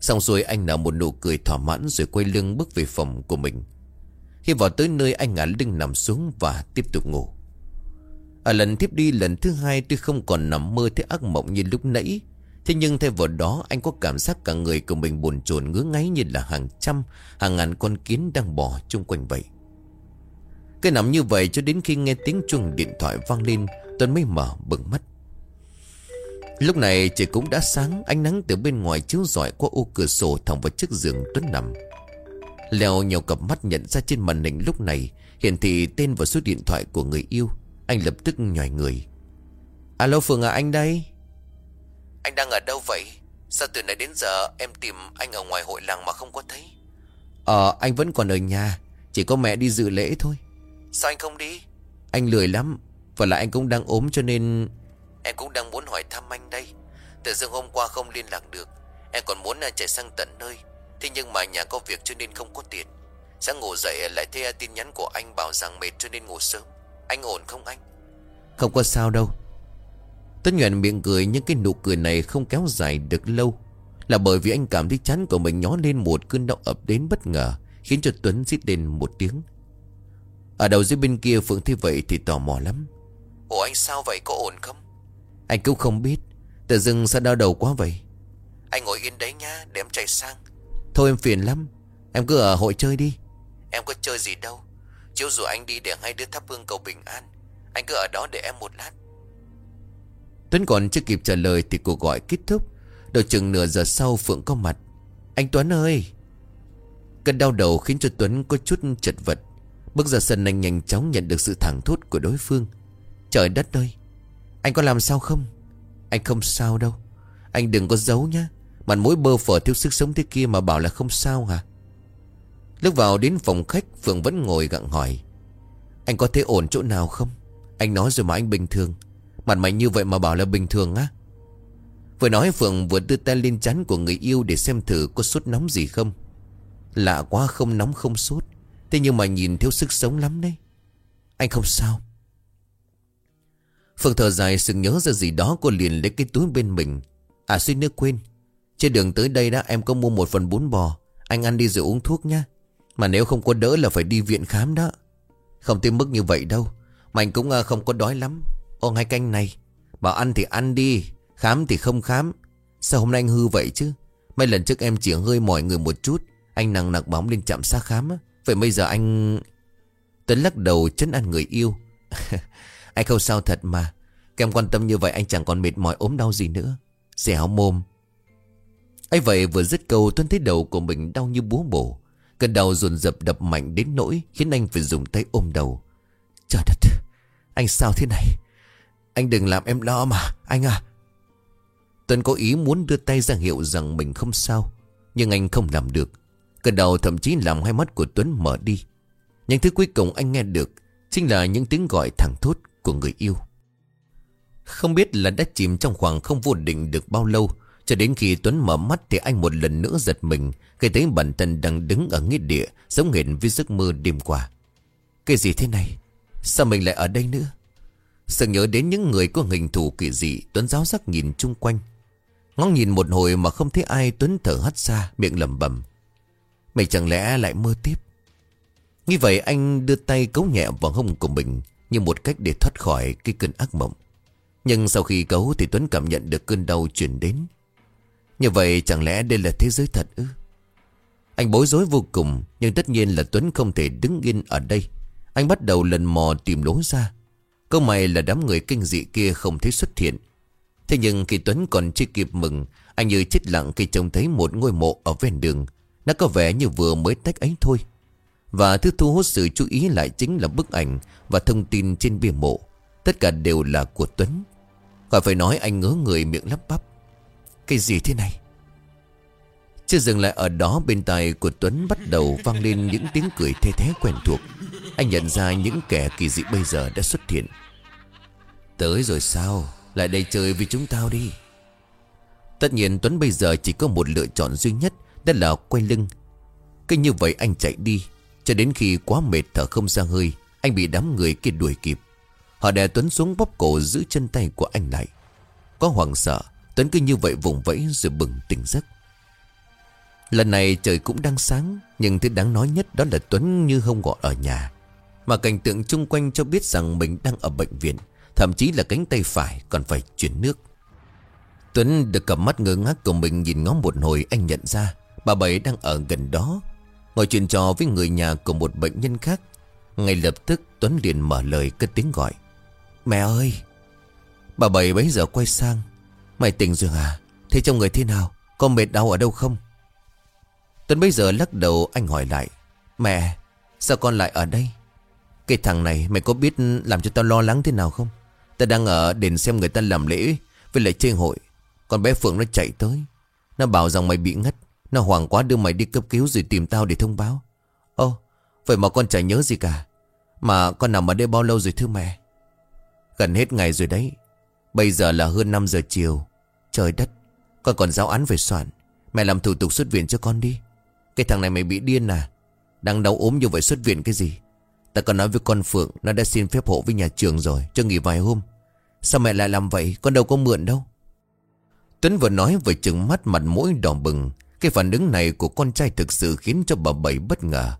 Xong rồi anh nở một nụ cười thỏa mãn Rồi quay lưng bước về phòng của mình. Khi vào tới nơi anh ngả lưng nằm xuống Và tiếp tục ngủ. Ở lần tiếp đi lần thứ hai Tôi không còn nằm mơ thấy ác mộng như lúc nãy Thế nhưng thay vào đó, Anh có cảm giác cả người của mình buồn chồn ngứa ngáy Như là hàng trăm, Hàng ngàn con kiến đang bò chung quanh vậy. Cứ nằm như vậy cho đến khi nghe tiếng chuông điện thoại vang lên, Tuấn mới mở bừng mắt. Lúc này trời cũng đã sáng, Ánh nắng từ bên ngoài chiếu rọi qua ô cửa sổ thẳng vào chiếc giường Tuấn nằm. Leo nhiều cặp mắt nhận ra trên màn hình lúc này, Hiển thị tên và số điện thoại của người yêu. Anh lập tức nhòi người. Alo Phương à anh đây? Anh đang ở đâu vậy? Sao từ nãy đến giờ em tìm anh ở ngoài hội làng mà không có thấy? Ờ anh vẫn còn ở nhà Chỉ có mẹ đi dự lễ thôi. Sao anh không đi? Anh lười lắm Và lại anh cũng đang ốm cho nên Em cũng đang muốn hỏi thăm anh đây. Tự dưng hôm qua không liên lạc được Em còn muốn chạy sang tận nơi. Thế nhưng mà nhà có việc cho nên không có tiền. Sáng ngủ dậy lại thấy tin nhắn của anh bảo rằng mệt cho nên ngủ sớm. Anh ổn không anh? Không có sao đâu tất nhuận miệng cười, nhưng cái nụ cười này không kéo dài được lâu. Là bởi vì anh cảm thấy chán của mình nhó lên một cơn đau ập đến bất ngờ, Khiến cho Tuấn rít lên một tiếng. Ở đầu dưới bên kia, Phượng thấy vậy thì tò mò lắm. Ủa, anh sao vậy? Có ổn không? Anh cũng không biết. Tự dưng sao đau đầu quá vậy? Anh ngồi yên đấy nha để em chạy sang. Thôi em phiền lắm. Em cứ ở hội chơi đi. Em có chơi gì đâu. Chiếu dù anh đi để hai đứa thắp hương cầu bình an. Anh cứ ở đó để em một lát. Tuấn còn chưa kịp trả lời Thì cuộc gọi kết thúc. Đầu chừng nửa giờ sau Phượng có mặt. Anh Tuấn ơi! Cơn đau đầu khiến cho Tuấn có chút chật vật. Bước ra sân anh nhanh chóng nhận được sự thẳng thốt của đối phương. Trời đất ơi! Anh có làm sao không? Anh không sao đâu. Anh đừng có giấu nhá. Mặt mũi bơ phở thiếu sức sống thế kia mà bảo là không sao hả? Lúc vào đến phòng khách, Phượng vẫn ngồi gặng hỏi. Anh có thấy ổn chỗ nào không? Anh nói rồi mà anh bình thường. Mặt mày như vậy mà bảo là bình thường á. Vừa nói Phượng vừa đưa tay lên chắn của người yêu Để xem thử có sốt nóng gì không. Lạ quá không nóng không sốt. Thế nhưng mà nhìn thiếu sức sống lắm đấy. Anh không sao. Phượng thở dài sự nhớ ra gì đó Cô liền lấy cái túi bên mình. À suy nước quên. Trên đường tới đây đã em có mua một phần bún bò. Anh ăn đi rồi uống thuốc nha Mà nếu không có đỡ là phải đi viện khám đó. Không tới mức như vậy đâu. Mà anh cũng à, không có đói lắm. Ông hai canh này. Bảo ăn thì ăn đi, Khám thì không khám. Sao hôm nay anh hư vậy chứ? Mấy lần trước em chỉ hơi mỏi người một chút, Anh nặng nặc bóng lên chạm xa khám á. Vậy bây giờ anh Tuấn lắc đầu chấn an người yêu. [LAUGHS] Anh không sao thật mà. Kem quan tâm như vậy anh chẳng còn mệt mỏi ốm đau gì nữa. Dẻo mồm. Ấy vậy vừa dứt câu, Tuấn thấy đầu của mình đau như búa bổ. Cơn đau dồn dập đập mạnh đến nỗi Khiến anh phải dùng tay ôm đầu. Trời đất, Anh sao thế này? Anh đừng làm em lo mà, Anh à. Tuấn có ý muốn đưa tay ra hiệu rằng mình không sao, Nhưng anh không làm được. Cơn đầu thậm chí làm hai mắt của Tuấn mở đi. Những thứ cuối cùng anh nghe được Chính là những tiếng gọi thẳng thốt của người yêu. Không biết là đã chìm trong khoảng không vô định được bao lâu, Cho đến khi Tuấn mở mắt thì anh một lần nữa giật mình, Khi thấy bản thân đang đứng ở nghĩa địa, Giống hệt với giấc mơ đêm qua. Cái gì thế này? Sao mình lại ở đây nữa? Sợ nhớ đến những người có hình thù kỳ dị, Tuấn giáo giác nhìn chung quanh. Ngóng nhìn một hồi mà không thấy ai, Tuấn thở hắt ra, miệng lẩm bẩm. Mày chẳng lẽ lại mơ tiếp? Như vậy, anh đưa tay cấu nhẹ vào hông của mình Như một cách để thoát khỏi cái cơn ác mộng. Nhưng sau khi cấu thì Tuấn cảm nhận được cơn đau chuyển đến. Như vậy chẳng lẽ đây là thế giới thật ư? Anh bối rối vô cùng, Nhưng tất nhiên là Tuấn không thể đứng yên ở đây. Anh bắt đầu lần mò tìm lối ra. Câu mày là đám người kinh dị kia không thấy xuất hiện. Thế nhưng khi Tuấn còn chưa kịp mừng, Anh như chết lặng khi trông thấy một ngôi mộ ở ven đường. Nó có vẻ như vừa mới tách ấy thôi. Và thứ thu hút sự chú ý lại chính là bức ảnh Và thông tin trên bia mộ. Tất cả đều là của Tuấn. Khỏi phải nói anh ngớ người miệng lắp bắp. Cái gì thế này? Chưa dừng lại ở đó, bên tai của Tuấn bắt đầu vang lên những tiếng cười thê thế quen thuộc. Anh nhận ra những kẻ kỳ dị bây giờ đã xuất hiện. Tới rồi sao? Lại đây chơi với chúng tao đi. Tất nhiên Tuấn bây giờ chỉ có một lựa chọn duy nhất, Đó là quay lưng. Cứ như vậy anh chạy đi, Cho đến khi quá mệt thở không ra hơi, Anh bị đám người kia đuổi kịp. Họ đè Tuấn xuống bóp cổ giữ chân tay của anh lại. Có hoảng sợ, Tuấn cứ như vậy vùng vẫy rồi bừng tỉnh giấc. Lần này trời cũng đang sáng, Nhưng thứ đáng nói nhất đó là Tuấn như không gọi ở nhà. Mà cảnh tượng chung quanh cho biết rằng mình đang ở bệnh viện, Thậm chí là cánh tay phải còn phải chuyển nước. Tuấn được cầm mắt ngơ ngác của mình nhìn ngó một hồi anh nhận ra Bà Bảy đang ở gần đó. Ngồi chuyện trò với người nhà của một bệnh nhân khác. Ngay lập tức Tuấn liền mở lời cất tiếng gọi. Mẹ ơi! Bà Bảy bấy giờ quay sang. Mày tỉnh rồi à Thế trong người thế nào? Có mệt đau ở đâu không? Tuấn bấy giờ lắc đầu anh hỏi lại. Mẹ, Sao con lại ở đây? Cái thằng này, mày có biết làm cho tao lo lắng thế nào không? Ta đang ở đền xem người ta làm lễ Với lại chơi hội. Con bé Phượng nó chạy tới. Nó bảo rằng mày bị ngất. Nó hoảng quá đưa mày đi cấp cứu rồi tìm tao để thông báo. Ô Vậy mà con chả nhớ gì cả. Mà con nằm ở đây bao lâu rồi thưa mẹ? Gần hết ngày rồi đấy. Bây giờ là hơn 5 giờ chiều. Trời đất, Con còn giáo án phải soạn. Mẹ làm thủ tục xuất viện cho con đi. Cái thằng này mày bị điên à? Đang đau ốm như vậy xuất viện cái gì? Ta còn nói với con Phượng, Nó đã xin phép hộ với nhà trường rồi, Cho nghỉ vài hôm. Sao mẹ lại làm vậy? Con đâu có mượn đâu. Tuấn vừa nói vừa chừng mắt mặt mũi đỏ bừng. Cái phản ứng này của con trai thực sự khiến cho bà Bảy bất ngờ.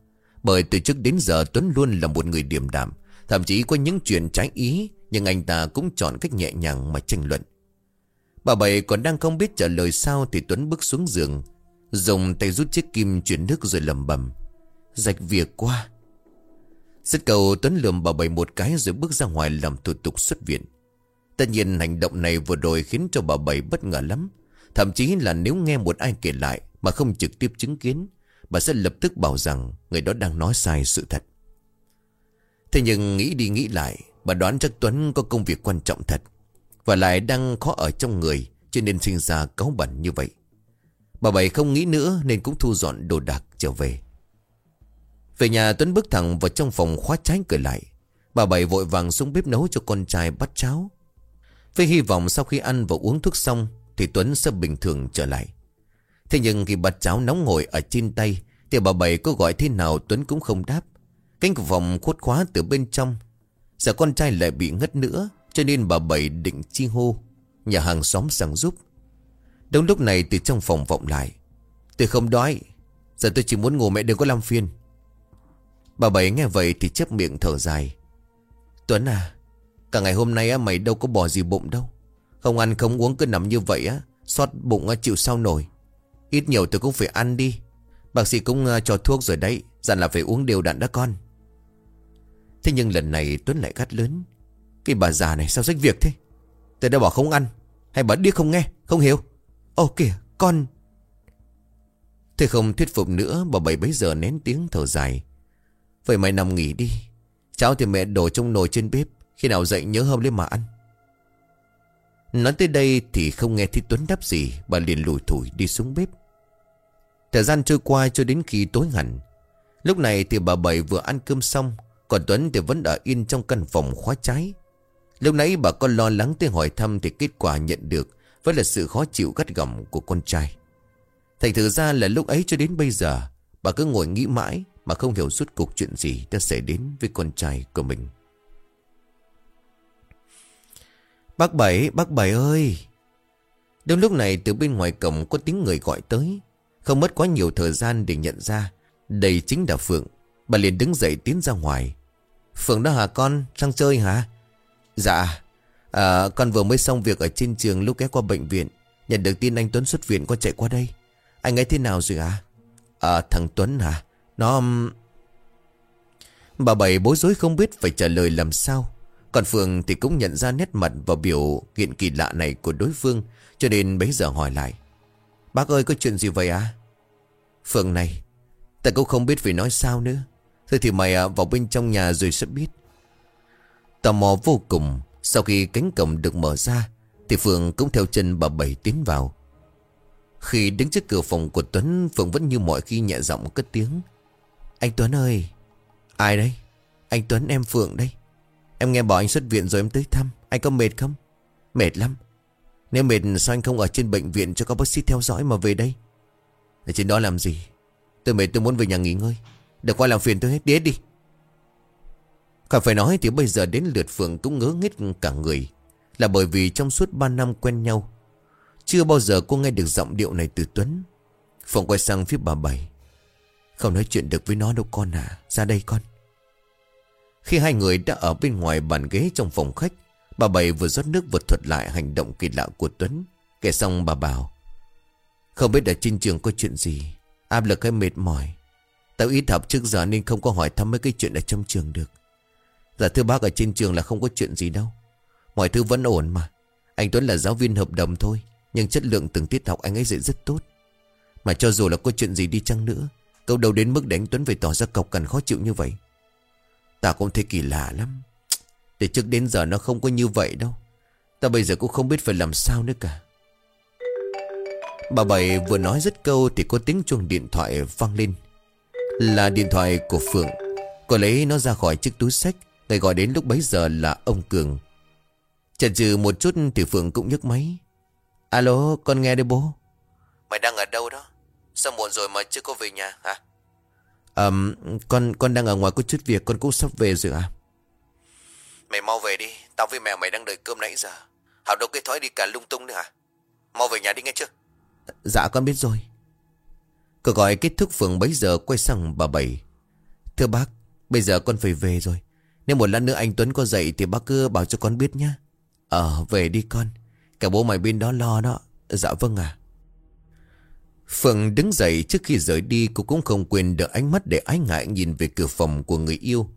Bởi từ trước đến giờ Tuấn luôn là một người điềm đạm. Thậm chí có những chuyện trái ý, Nhưng anh ta cũng chọn cách nhẹ nhàng mà tranh luận. Bà Bảy còn đang không biết trả lời sao Thì Tuấn bước xuống giường, Dùng tay rút chiếc kim chuyển nước rồi lầm bầm Rạch việc qua Dứt cầu Tuấn lườm bà Bảy một cái Rồi bước ra ngoài làm thủ tục xuất viện. Tất nhiên hành động này vừa rồi Khiến cho bà Bảy bất ngờ lắm. Thậm chí là nếu nghe một ai kể lại Mà không trực tiếp chứng kiến, Bà sẽ lập tức bảo rằng Người đó đang nói sai sự thật. Thế nhưng nghĩ đi nghĩ lại, Bà đoán chắc Tuấn có công việc quan trọng thật Và lại đang khó ở trong người, Cho nên sinh ra cáu bẩn như vậy. Bà Bảy không nghĩ nữa Nên cũng thu dọn đồ đạc trở về. Về nhà Tuấn bước thẳng vào trong phòng khóa trái cửa lại. Bà Bảy vội vàng xuống bếp nấu cho con trai bắt cháo. Với hy vọng sau khi ăn và uống thuốc xong, Thì Tuấn sẽ bình thường trở lại. Thế nhưng khi bát cháo nóng ngồi ở trên tay, Thì bà Bảy có gọi thế nào Tuấn cũng không đáp. Cánh cửa phòng khuất khóa từ bên trong. Giờ con trai lại bị ngất nữa, Cho nên bà Bảy định chi hô. Nhà hàng xóm sang giúp. Đúng lúc này từ trong phòng vọng lại. Tôi không đói. Giờ tôi chỉ muốn ngủ mẹ đừng có làm phiền. Bà Bảy nghe vậy thì chép miệng thở dài. Tuấn à Cả ngày hôm nay á, mày đâu có bỏ gì bụng đâu. Không ăn không uống cứ nằm như vậy á Xót bụng á, chịu sao nổi. Ít nhiều tôi cũng phải ăn đi. Bác sĩ cũng ờ, cho thuốc rồi đấy Dặn là phải uống đều đặn đó con. Thế nhưng lần này Tuấn lại gắt lớn. Cái bà già này sao rách việc thế? Tôi đã bảo không ăn Hay bà điếc không nghe Không hiểu. Ồ kìa con. Thế không thuyết phục nữa Bà bảy bấy giờ nén tiếng thở dài. Vậy mày nằm nghỉ đi. Cháo thì mẹ đổ trong nồi trên bếp, Khi nào dậy nhớ hâm lên mà ăn. Nói tới đây thì không nghe thấy Tuấn đáp gì, Bà liền lùi thủi đi xuống bếp. Thời gian trôi qua cho đến khi tối hẳn Lúc này thì bà Bảy vừa ăn cơm xong, Còn Tuấn thì vẫn ở yên trong căn phòng khóa trái. Lúc nãy bà con lo lắng tới hỏi thăm Thì kết quả nhận được Vẫn là sự khó chịu gắt gỏng của con trai. Thành thử ra là lúc ấy cho đến bây giờ, Bà cứ ngồi nghĩ mãi mà không hiểu suốt cuộc chuyện gì đã xảy đến với con trai của mình. Bác Bảy, bác Bảy ơi! Đúng lúc này từ bên ngoài cổng có tiếng người gọi tới. Không mất quá nhiều thời gian để nhận ra Đây chính là Phượng. Bà liền đứng dậy tiến ra ngoài. Phượng đó hả con? Sang chơi hả? Dạ. À, Con vừa mới xong việc ở trên trường lúc ghé qua bệnh viện. Nhận được tin anh Tuấn xuất viện con chạy qua đây. Anh ấy thế nào rồi hả? À thằng Tuấn hả? Nó um, Bà Bảy bối rối không biết phải trả lời làm sao. Còn Phượng thì cũng nhận ra nét mặt và biểu hiện kỳ lạ này của đối phương Cho nên bấy giờ hỏi lại. Bác ơi có chuyện gì vậy à Phượng này Ta cũng không biết phải nói sao nữa. Thôi thì mày à, vào bên trong nhà rồi sẽ biết. Tò mò vô cùng Sau khi cánh cổng được mở ra Thì Phượng cũng theo chân bà Bảy tiến vào. Khi đứng trước cửa phòng của Tuấn Phượng vẫn như mọi khi nhẹ giọng cất tiếng. Anh Tuấn ơi, Ai đây Anh Tuấn, em Phượng đây Em nghe bảo anh xuất viện rồi em tới thăm. Anh có mệt không? Mệt lắm. Nếu mệt sao anh không ở trên bệnh viện cho các bác sĩ theo dõi mà về đây? Ở trên đó làm gì? Tôi mệt, tôi muốn về nhà nghỉ ngơi. Đừng qua làm phiền tôi hết đi hết đi. Khỏi phải nói thì bây giờ đến lượt Phượng cũng ngớ nghít cả người. Là bởi vì trong suốt 3 năm quen nhau, Chưa bao giờ cô nghe được giọng điệu này từ Tuấn. Phượng quay sang phía bà Bảy. Không nói chuyện được với nó đâu con à. Ra đây con. Khi hai người đã ở bên ngoài bàn ghế trong phòng khách, Bà Bảy vừa rót nước vừa thuật lại hành động kỳ lạ của Tuấn. Kể xong bà bảo, Không biết ở trên trường có chuyện gì? Áp lực hay mệt mỏi? Tao ít học trước giờ nên không có hỏi thăm mấy cái chuyện ở trong trường được. Dạ thưa bác ở trên trường là không có chuyện gì đâu. Mọi thứ vẫn ổn mà. Anh Tuấn là giáo viên hợp đồng thôi, Nhưng chất lượng từng tiết học anh ấy dạy rất tốt. Mà cho dù là có chuyện gì đi chăng nữa Câu đầu đến mức đánh Tuấn phải tỏ ra cọc cằn khó chịu như vậy? Ta cũng thấy kỳ lạ lắm. Để trước đến giờ nó không có như vậy đâu. Ta bây giờ cũng không biết phải làm sao nữa cả. Bà Bảy vừa nói dứt câu Thì có tiếng chuông điện thoại vang lên. Là điện thoại của Phượng. Cô lấy nó ra khỏi chiếc túi sách Người gọi đến lúc bấy giờ là ông Cường. Chần chừ một chút thì Phượng cũng nhấc máy. Alo, con nghe đây bố. Mày đang ở đâu đó? Sao muộn rồi mà chưa có về nhà hả? À, Con con đang ở ngoài có chút việc Con cũng sắp về rồi à Mày mau về đi Tao với mẹ mày đang đợi cơm nãy giờ. Hảo đâu cái thói đi cả lung tung nữa à Mau về nhà đi nghe chưa Dạ con biết rồi. Cuộc gọi kết thúc Phượng bấy giờ quay sang bà Bảy. Thưa bác Bây giờ con phải về rồi. Nếu một lát nữa anh Tuấn có dậy Thì bác cứ bảo cho con biết nhá. Ờ về đi con. Cả bố mày bên đó lo đó. Dạ vâng à Phượng đứng dậy trước khi rời đi, Cô cũng không quên được ánh mắt để ái ngại Nhìn về cửa phòng của người yêu.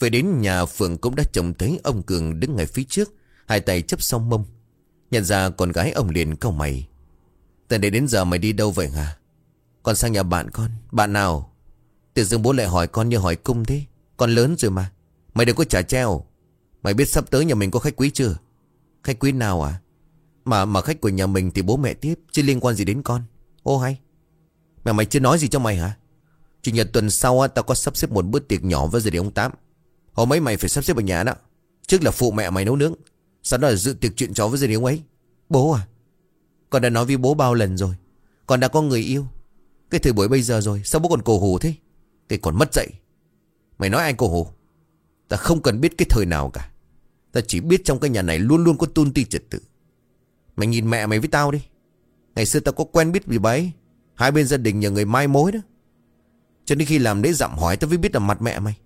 Về đến nhà, Phượng cũng đã trông thấy Ông Cường đứng ngay phía trước, Hai tay chấp song mông. Nhận ra con gái ông liền cau mày. Từ đây đến giờ mày đi đâu vậy hả? Con sang nhà bạn con, Bạn nào? Tự dưng bố lại hỏi con như hỏi cung thế. Con lớn rồi mà, Mày đừng có trả treo. Mày biết sắp tới nhà mình có khách quý chưa? Khách quý nào à? Mà mà khách của nhà mình thì bố mẹ tiếp, Chứ liên quan gì đến con? Ô hay. Mẹ mày chưa nói gì cho mày hả? Chủ nhật tuần sau á, tao có sắp xếp một bữa tiệc nhỏ với gia đình ông Tám. Hôm ấy mày phải sắp xếp ở nhà đó. Trước là phụ mẹ mày nấu nướng Sau đó là dự tiệc chuyện chó với gia đình ông ấy. Bố à? Con đã nói với bố bao lần rồi. Con đã có người yêu. Cái thời buổi bây giờ rồi Sao bố còn cổ hủ thế? Cái còn mất dạy. Mày nói ai cổ hủ? Ta không cần biết cái thời nào cả. Ta chỉ biết trong cái nhà này luôn luôn có tôn ti trật tự. Mày nhìn mẹ mày với tao đi. Ngày xưa tao có quen biết vì bấy Hai bên gia đình nhờ người mai mối đó. Cho đến khi làm lễ dặm hỏi tao mới biết là mặt mẹ mày.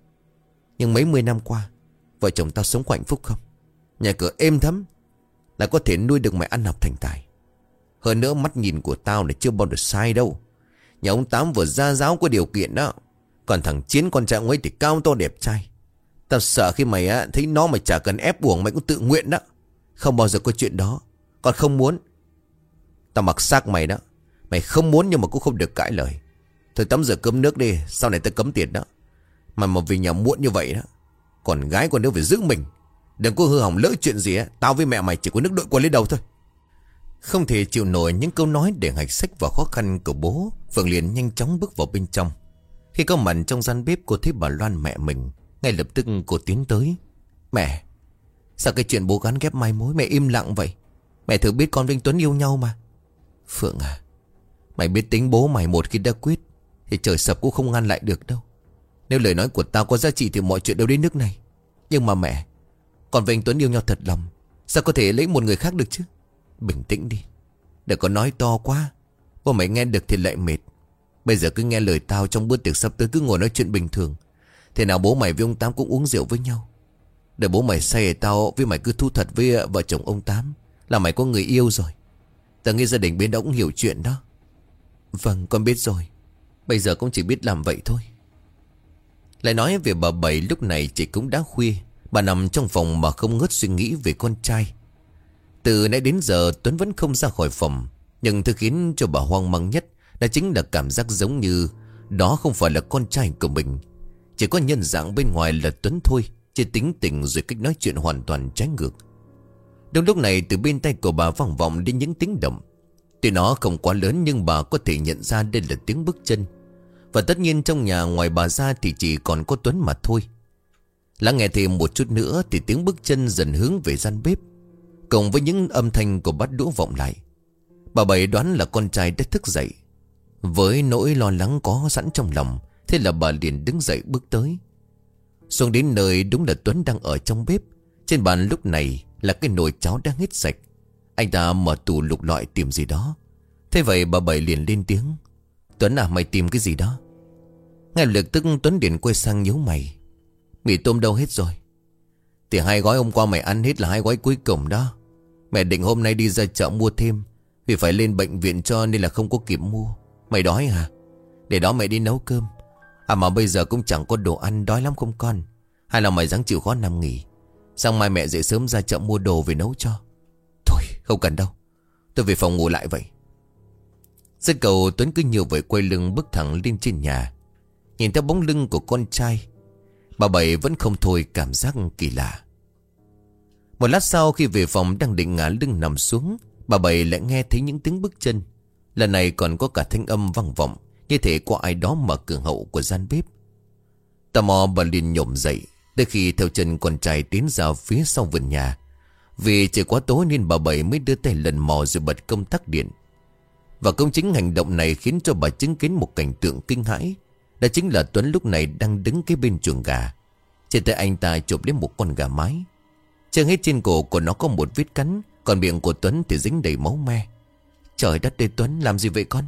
Nhưng mấy mươi năm qua Vợ chồng tao sống có hạnh phúc không? Nhà cửa êm thấm Là có thể nuôi được mày ăn học thành tài. Hơn nữa mắt nhìn của tao là chưa bao giờ sai đâu. Nhà ông Tám vừa ra giáo có điều kiện đó. Còn thằng Chiến con trai ông ấy thì cao to đẹp trai. Tao sợ khi mày á, thấy nó mà chả cần ép buộc mày cũng tự nguyện đó. Không bao giờ có chuyện đó. Còn không muốn. Tao mặc xác mày đó. Mày không muốn nhưng mà cũng không được cãi lời. Thôi tắm rửa cơm nước đi, Sau này tao cấm tiền đó. Mà mà vì nhà muộn như vậy đó, Còn gái con nếu phải giữ mình. Đừng có hư hỏng lỡ chuyện gì á, Tao với mẹ mày chỉ có nước đội qua lên đầu thôi. Không thể chịu nổi những câu nói để hạch sách và khó khăn của bố. Phượng liền nhanh chóng bước vào bên trong. Khi có mặt trong gian bếp, cô thấy bà Loan mẹ mình. Ngay lập tức cô tiến tới. Mẹ, Sao cái chuyện bố gắn ghép mai mối mẹ im lặng vậy? Mẹ thử biết con Vinh Tuấn yêu nhau mà. Phượng à Mày biết tính bố mày một khi đã quyết, Thì trời sập cũng không ngăn lại được đâu. Nếu lời nói của tao có giá trị Thì mọi chuyện đâu đến nước này. Nhưng mà mẹ, Còn anh Tuấn yêu nhau thật lòng, Sao có thể lấy một người khác được chứ? Bình tĩnh đi, Đừng có nói to quá. Bố mày nghe được thì lại mệt. Bây giờ cứ nghe lời tao trong bữa tiệc sắp tới, cứ ngồi nói chuyện bình thường. Thế nào bố mày với ông Tám cũng uống rượu với nhau? Để bố mày say tao, với mày cứ thu thật với vợ chồng ông Tám, Là mày có người yêu rồi. Tao nghĩ gia đình bên đó cũng hiểu chuyện đó. Vâng con biết rồi. Bây giờ cũng chỉ biết làm vậy thôi. Lại nói về bà Bảy lúc này chỉ cũng đã khuya. Bà nằm trong phòng mà không ngớt suy nghĩ về con trai. Từ nãy đến giờ Tuấn vẫn không ra khỏi phòng. Nhưng thứ khiến cho bà hoang mang nhất Đó chính là cảm giác giống như Đó không phải là con trai của mình. Chỉ có nhân dạng bên ngoài là Tuấn thôi Chỉ tính tình rồi cách nói chuyện hoàn toàn trái ngược. Đúng lúc này, từ bên tay của bà vang vọng đến những tiếng động. Tuy nó không quá lớn, nhưng bà có thể nhận ra đây là tiếng bước chân. Và tất nhiên trong nhà ngoài bà ra thì chỉ còn có Tuấn mà thôi. Lắng nghe thêm một chút nữa thì tiếng bước chân dần hướng về gian bếp, Cộng với những âm thanh của bát đũa vọng lại. Bà Bảy đoán là con trai đã thức dậy. Với nỗi lo lắng có sẵn trong lòng, Thế là bà liền đứng dậy bước tới. Xuống đến nơi đúng là Tuấn đang ở trong bếp. Trên bàn lúc này là cái nồi cháo đang hết sạch. Anh ta mở tủ lục lọi tìm gì đó. Thế vậy bà Bảy liền lên tiếng. Tuấn à mày tìm cái gì đó? Ngay lập tức Tuấn điện quay sang nhíu mày. Mì tôm đâu hết rồi? Thì hai gói hôm qua mày ăn hết là hai gói cuối cùng đó. Mẹ định hôm nay đi ra chợ mua thêm, Vì phải lên bệnh viện cho nên là không có kịp mua. Mày đói hả Để đó mẹ đi nấu cơm. À mà bây giờ cũng chẳng có đồ ăn đói lắm không con. Hay là mày dáng chịu khó nằm nghỉ? Sáng mai mẹ dậy sớm ra chợ mua đồ về nấu cho. Thôi, không cần đâu. Tôi về phòng ngủ lại vậy. Dứt cầu Tuấn cứ nhiều vậy quay lưng bước thẳng lên trên nhà. Nhìn theo bóng lưng của con trai, Bà Bảy vẫn không thôi cảm giác kỳ lạ. Một lát sau khi về phòng đang định ngả lưng nằm xuống, Bà Bảy lại nghe thấy những tiếng bước chân. Lần này còn có cả thanh âm vang vọng, Như thể có ai đó mở cửa hậu của gian bếp. Tò mò bà liền nhổm dậy. Tới khi theo chân con trai tiến ra phía sau vườn nhà, Vì trời quá tối nên bà Bảy mới đưa tay lần mò rồi bật công tắc điện. Và công chính hành động này khiến cho bà chứng kiến một cảnh tượng kinh hãi, Đó chính là Tuấn lúc này đang đứng kế bên chuồng gà. Trên tay anh ta chụp lấy một con gà mái. Trên hết trên cổ của nó có một vết cắn, Còn miệng của Tuấn thì dính đầy máu me. Trời đất ơi Tuấn, làm gì vậy con?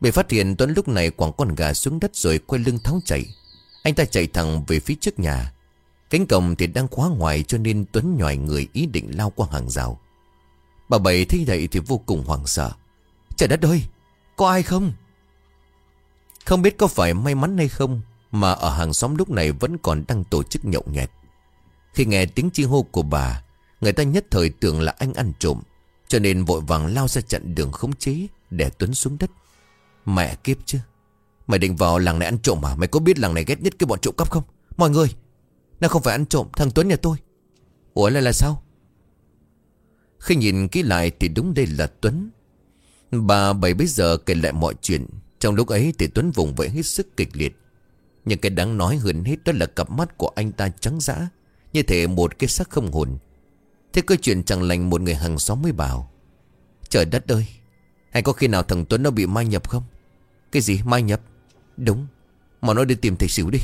Bị phát hiện Tuấn lúc này quẳng con gà xuống đất rồi quay lưng tháo chạy. Anh ta chạy thẳng về phía trước nhà. Cánh cổng thì đang khóa ngoài cho nên Tuấn nhòi người ý định lao qua hàng rào. Bà Bảy thấy vậy thì vô cùng hoảng sợ. Trời đất ơi, Có ai không? Không biết có phải may mắn hay không Mà ở hàng xóm lúc này vẫn còn đang tổ chức nhậu nhẹt. Khi nghe tiếng chi hô của bà, Người ta nhất thời tưởng là anh ăn trộm, Cho nên vội vàng lao ra chặn đường khống chế Để Tuấn xuống đất. Mẹ kiếp chứ. Mày định vào làng này ăn trộm mà Mày có biết làng này ghét nhất cái bọn trộm cắp không? Mọi người, Nó không phải ăn trộm, thằng Tuấn nhà tôi. Ủa, lại là sao? Khi nhìn kỹ lại thì đúng đây là Tuấn. Bà bảy bây giờ kể lại mọi chuyện. Trong lúc ấy thì Tuấn vùng vẫy hết sức kịch liệt. Nhưng cái đáng nói hơn hết đó là cặp mắt của anh ta trắng dã, Như thể một cái xác không hồn. Thế cơ chuyện chẳng lành một người hàng xóm mới bảo, Trời đất ơi, Hay có khi nào thằng Tuấn nó bị mai nhập không? Cái gì? Mai nhập? Đúng, Mà nó đi tìm thầy xỉu đi.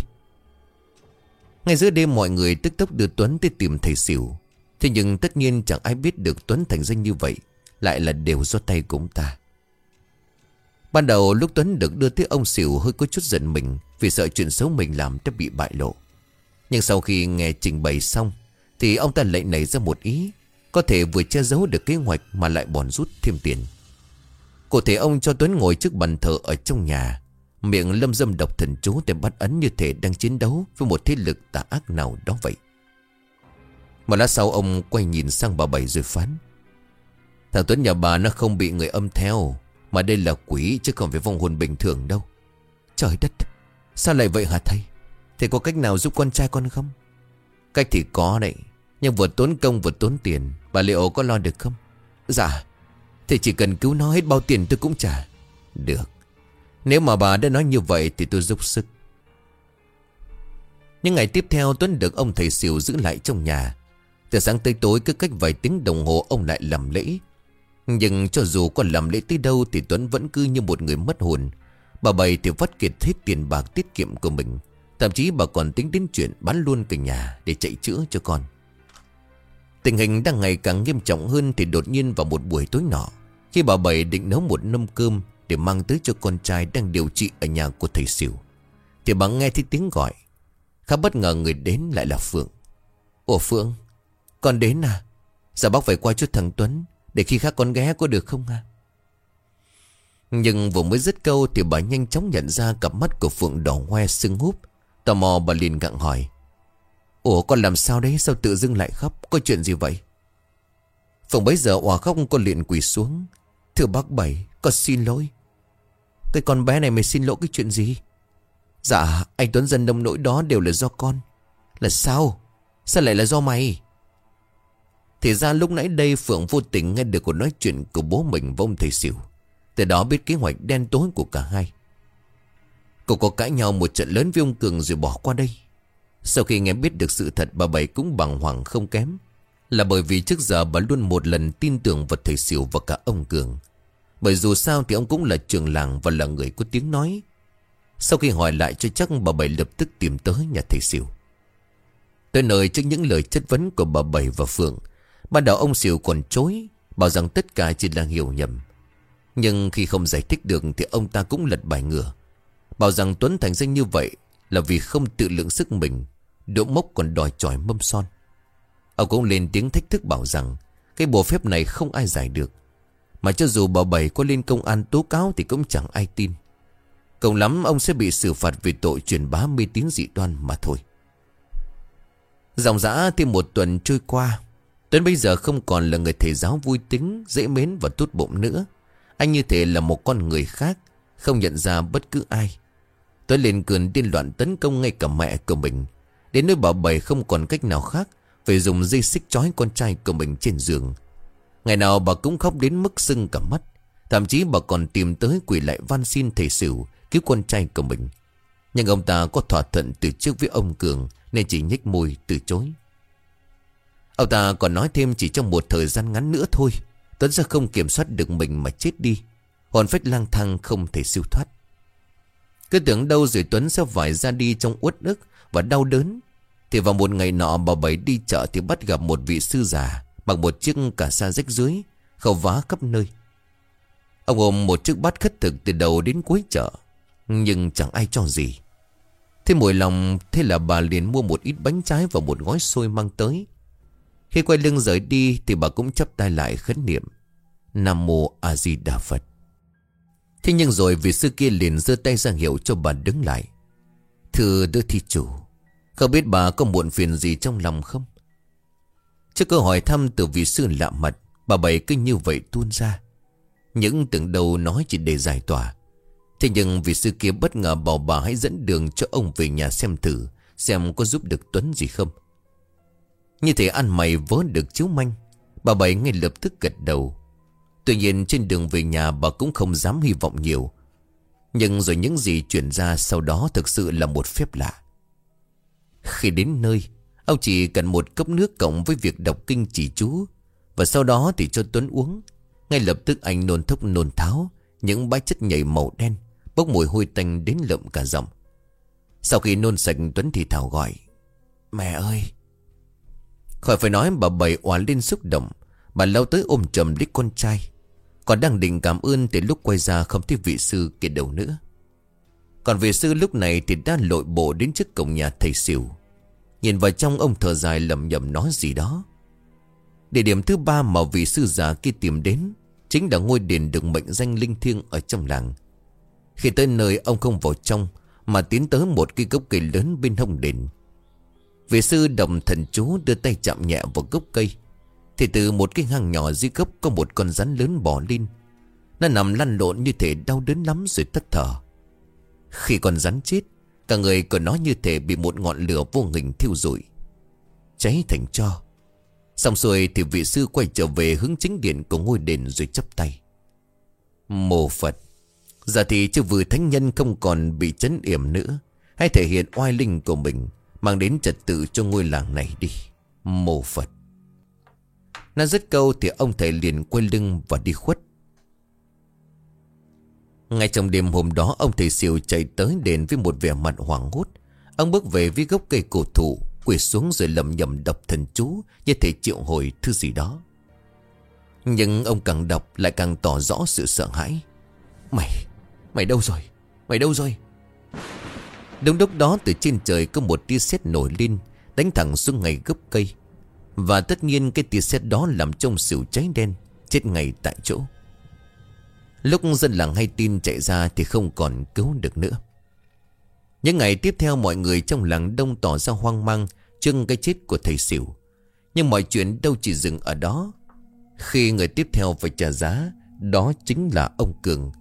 Ngay giữa đêm mọi người tức tốc đưa Tuấn đi tìm thầy xỉu. Thế nhưng tất nhiên chẳng ai biết được Tuấn thành danh như vậy Lại là đều do tay của ông ta. Ban đầu lúc Tuấn được đưa tới ông xỉu hơi có chút giận mình Vì sợ chuyện xấu mình làm đã bị bại lộ. Nhưng sau khi nghe trình bày xong Thì ông ta lại nảy ra một ý, Có thể vừa che giấu được kế hoạch mà lại bòn rút thêm tiền. Cụ thể ông cho Tuấn ngồi trước bàn thờ ở trong nhà. Miệng lâm dâm độc thần chú để bắt ấn như thể đang chiến đấu với một thế lực tà ác nào đó vậy. Một lát sau ông quay nhìn sang bà Bảy rồi phán. Thằng Tuấn nhà bà nó không bị người âm theo, Mà đây là quỷ chứ không phải vong hồn bình thường đâu. Trời đất, Sao lại vậy hả thầy? Thầy có cách nào giúp con trai con không? Cách thì có đấy, Nhưng vừa tốn công vừa tốn tiền, Bà liệu có lo được không? Dạ thầy chỉ cần cứu nó hết bao tiền tôi cũng trả. Được. Nếu mà bà đã nói như vậy thì tôi giúp sức. Những ngày tiếp theo, Tuấn được ông thầy xỉu giữ lại trong nhà. Từ sáng tới tối, cứ cách vài tiếng đồng hồ, ông lại làm lễ. Nhưng cho dù có làm lễ tới đâu Thì Tuấn vẫn cứ như một người mất hồn. Bà bày thì vắt kiệt hết tiền bạc tiết kiệm của mình. Thậm chí bà còn tính đến chuyện bán luôn cả nhà Để chạy chữa cho con. Tình hình đang ngày càng nghiêm trọng hơn Thì đột nhiên vào một buổi tối nọ, Khi bà Bảy định nấu một nâm cơm để mang tới cho con trai đang điều trị Ở nhà của thầy xỉu. Thì bà nghe thấy tiếng gọi. Khá bất ngờ người đến lại là Phượng. Ủa Phượng, Con đến à? Dạ bác phải qua chút thằng Tuấn để khi khác con ghé có được không ha Nhưng vừa mới dứt câu Thì bà nhanh chóng nhận ra cặp mắt của Phượng đỏ hoe sưng húp, Tò mò bà liền gặng hỏi. Ủa con làm sao đấy? Sao tự dưng lại khóc? Có chuyện gì vậy? Phượng bấy giờ òa khóc, con liền quỳ xuống. Thưa bác Bảy, Con xin lỗi. Cái con bé này mày xin lỗi cái chuyện gì Dạ anh Tuấn dân đông nỗi đó đều là do con Là sao Sao lại là do mày thì ra lúc nãy đây Phượng vô tình nghe được cuộc nói chuyện của bố mình với ông thầy xỉu. Từ đó biết kế hoạch đen tối của cả hai. Cô có cãi nhau một trận lớn với ông Cường rồi bỏ qua đây. Sau khi nghe biết được sự thật, bà Bảy cũng bằng hoàng không kém. Là bởi vì trước giờ bà luôn một lần tin tưởng vào thầy xỉu và cả ông Cường. Bởi dù sao thì ông cũng là trường làng và là người có tiếng nói. Sau khi hỏi lại cho chắc bà Bảy lập tức tìm tới nhà thầy xỉu. Tới nơi trước những lời chất vấn của bà Bảy và Phượng, Ban đầu ông Sỉu còn chối, Bảo rằng tất cả chỉ là hiểu nhầm Nhưng khi không giải thích được Thì ông ta cũng lật bài ngửa, Bảo rằng Tuấn thành danh như vậy Là vì không tự lượng sức mình, Đỗ mốc còn đòi tròi mâm son Ông cũng lên tiếng thách thức bảo rằng Cái bộ phép này không ai giải được mà cho dù bà Bảy có lên công an tố cáo Thì cũng chẳng ai tin Cộng lắm ông sẽ bị xử phạt vì tội truyền bá mê tín dị đoan mà thôi Dòng dã thêm một tuần trôi qua Tuấn bây giờ không còn là người thầy giáo vui tính, dễ mến và tốt bụng nữa. Anh như thế là một con người khác, không nhận ra bất cứ ai. Tuấn lên cơn điên loạn tấn công ngay cả mẹ của mình. Đến nơi bà bảy không còn cách nào khác, phải dùng dây xích trói con trai của mình trên giường. Ngày nào bà cũng khóc đến mức sưng cả mắt. Thậm chí bà còn tìm tới quỷ lại van xin thầy sửu cứu con trai của mình. Nhưng ông ta có thỏa thuận từ trước với ông Cường, nên chỉ nhếch môi từ chối. Ông ta còn nói thêm chỉ trong một thời gian ngắn nữa thôi Tuấn sẽ không kiểm soát được mình mà chết đi Hồn phách lang thang không thể siêu thoát Cứ tưởng đâu rồi Tuấn sẽ phải ra đi trong uất ức và đau đớn. Thì vào một ngày nọ bà Bảy đi chợ thì bắt gặp một vị sư già bằng một chiếc cả sa rách dưới, khẩu vá khắp nơi. Ông ôm một chiếc bát khất thực từ đầu đến cuối chợ, nhưng chẳng ai cho gì. Thế mùi lòng Thế là bà liền mua một ít bánh trái Và một gói xôi mang tới Khi quay lưng rời đi Thì bà cũng chấp tay lại khấn niệm Nam Mô A Di Đà Phật Thế nhưng rồi vị sư kia liền giơ tay ra hiệu cho bà đứng lại Thưa đức thi chủ Không biết bà có muộn phiền gì trong lòng không Trước câu hỏi thăm từ vị sư lạ mặt, Bà bảy cứ như vậy tuôn ra. Những tưởng đầu nói chỉ để giải tỏa. Thế nhưng vị sư kia bất ngờ bảo bà hãy dẫn đường cho ông về nhà xem thử, Xem có giúp được Tuấn gì không. Như thế ăn mày vớ được chiếu manh. Bà Bảy ngay lập tức gật đầu. Tuy nhiên trên đường về nhà bà cũng không dám hy vọng nhiều. Nhưng rồi những gì chuyển ra sau đó thực sự là một phép lạ. Khi đến nơi Ông chỉ cần một cốc nước cộng với việc đọc kinh chỉ chú, Và sau đó thì cho Tuấn uống. Ngay lập tức anh nôn thốc nôn tháo, Những bãi chất nhảy màu đen, Bốc mùi hôi tanh đến lợm cả giọng. Sau khi nôn sạch, Tuấn thì thảo gọi, Mẹ ơi! Khỏi phải nói, bà bảy oán lên xúc động. Bà lao tới ôm chầm đích con trai. Còn đang định cảm ơn Thì lúc quay ra không thấy vị sư kia đầu nữa. Còn vị sư lúc này Thì đã lội bộ đến trước cổng nhà thầy xỉu Nhìn vào trong ông thở dài lầm nhầm nói gì đó. Địa điểm thứ ba mà vị sư già kia tìm đến Chính là ngôi đền được mệnh danh linh thiêng ở trong làng. Khi tới nơi, ông không vào trong, Mà tiến tới một cây gốc cây lớn bên hông đền. Vị sư đồng thần chú đưa tay chạm nhẹ vào gốc cây, Thì từ một cái hang nhỏ dưới gốc có một con rắn lớn bò lên. Nó nằm lăn lộn như thể đau đớn lắm rồi tắt thở. Khi con rắn chết Cả người của nó như thể bị một ngọn lửa vô hình thiêu rụi, Cháy thành cho. Xong xuôi thì vị sư quay trở về hướng chính điện của ngôi đền rồi chấp tay. Mô Phật Giờ thì chư vừa thánh nhân không còn bị chấn yểm nữa Hay thể hiện oai linh của mình, Mang đến trật tự cho ngôi làng này đi. Mô Phật. Nó dứt câu thì ông thầy liền quay lưng và đi khuất. Ngay trong đêm hôm đó, Ông thầy siêu chạy tới đền với một vẻ mặt hoảng hốt. Ông bước về với gốc cây cổ thụ, Quỳ xuống rồi lầm nhầm đọc thần chú Như thể triệu hồi thứ gì đó. Nhưng ông càng đọc lại càng tỏ rõ sự sợ hãi. Mày Mày đâu rồi? Mày đâu rồi? Đúng lúc đó, từ trên trời có một tia sét nổi lên, Đánh thẳng xuống ngay gốc cây. Và tất nhiên cái tia sét đó làm trông xỉu cháy đen, Chết ngay tại chỗ. Lúc dân làng hay tin chạy ra Thì không còn cứu được nữa Những ngày tiếp theo mọi người trong làng đông tỏ ra hoang mang trước cái chết của thầy xỉu Nhưng mọi chuyện đâu chỉ dừng ở đó Khi người tiếp theo phải trả giá, Đó chính là ông Cường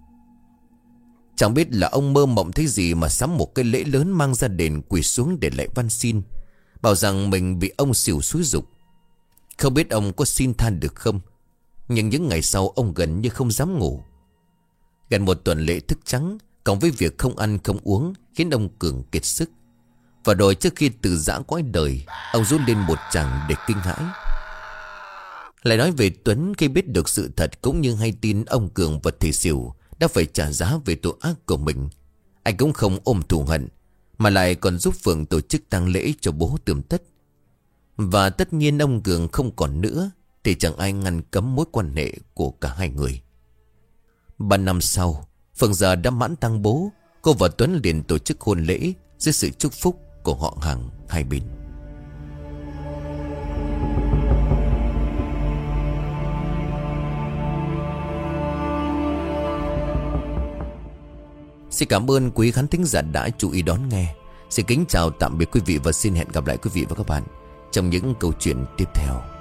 Chẳng biết là ông mơ mộng thấy gì mà sắm một cái lễ lớn mang ra đền quỳ xuống để lại văn xin. Bảo rằng mình bị ông xỉu xúi dục. Không biết ông có xin than được không? Nhưng những ngày sau ông gần như không dám ngủ. Gần một tuần lễ thức trắng, cộng với việc không ăn không uống khiến ông Cường kiệt sức. Và rồi trước khi từ giã quái đời, ông rút lên một chàng để kinh hãi. Lại nói về Tuấn khi biết được sự thật cũng như hay tin ông Cường và thầy sỉu đã phải trả giá về tội ác của mình Anh cũng không ôm thù hận Mà lại còn giúp Phượng tổ chức tang lễ cho bố tươm tất Và tất nhiên ông Cường không còn nữa Thì chẳng ai ngăn cấm mối quan hệ của cả hai người Ba năm sau Phượng giờ đã mãn tăng bố. Cô và Tuấn liền tổ chức hôn lễ Dưới sự chúc phúc của họ hàng hai bên. Xin cảm ơn quý khán thính giả đã chú ý đón nghe. Xin kính chào, tạm biệt quý vị và xin hẹn gặp lại quý vị và các bạn Trong những câu chuyện tiếp theo.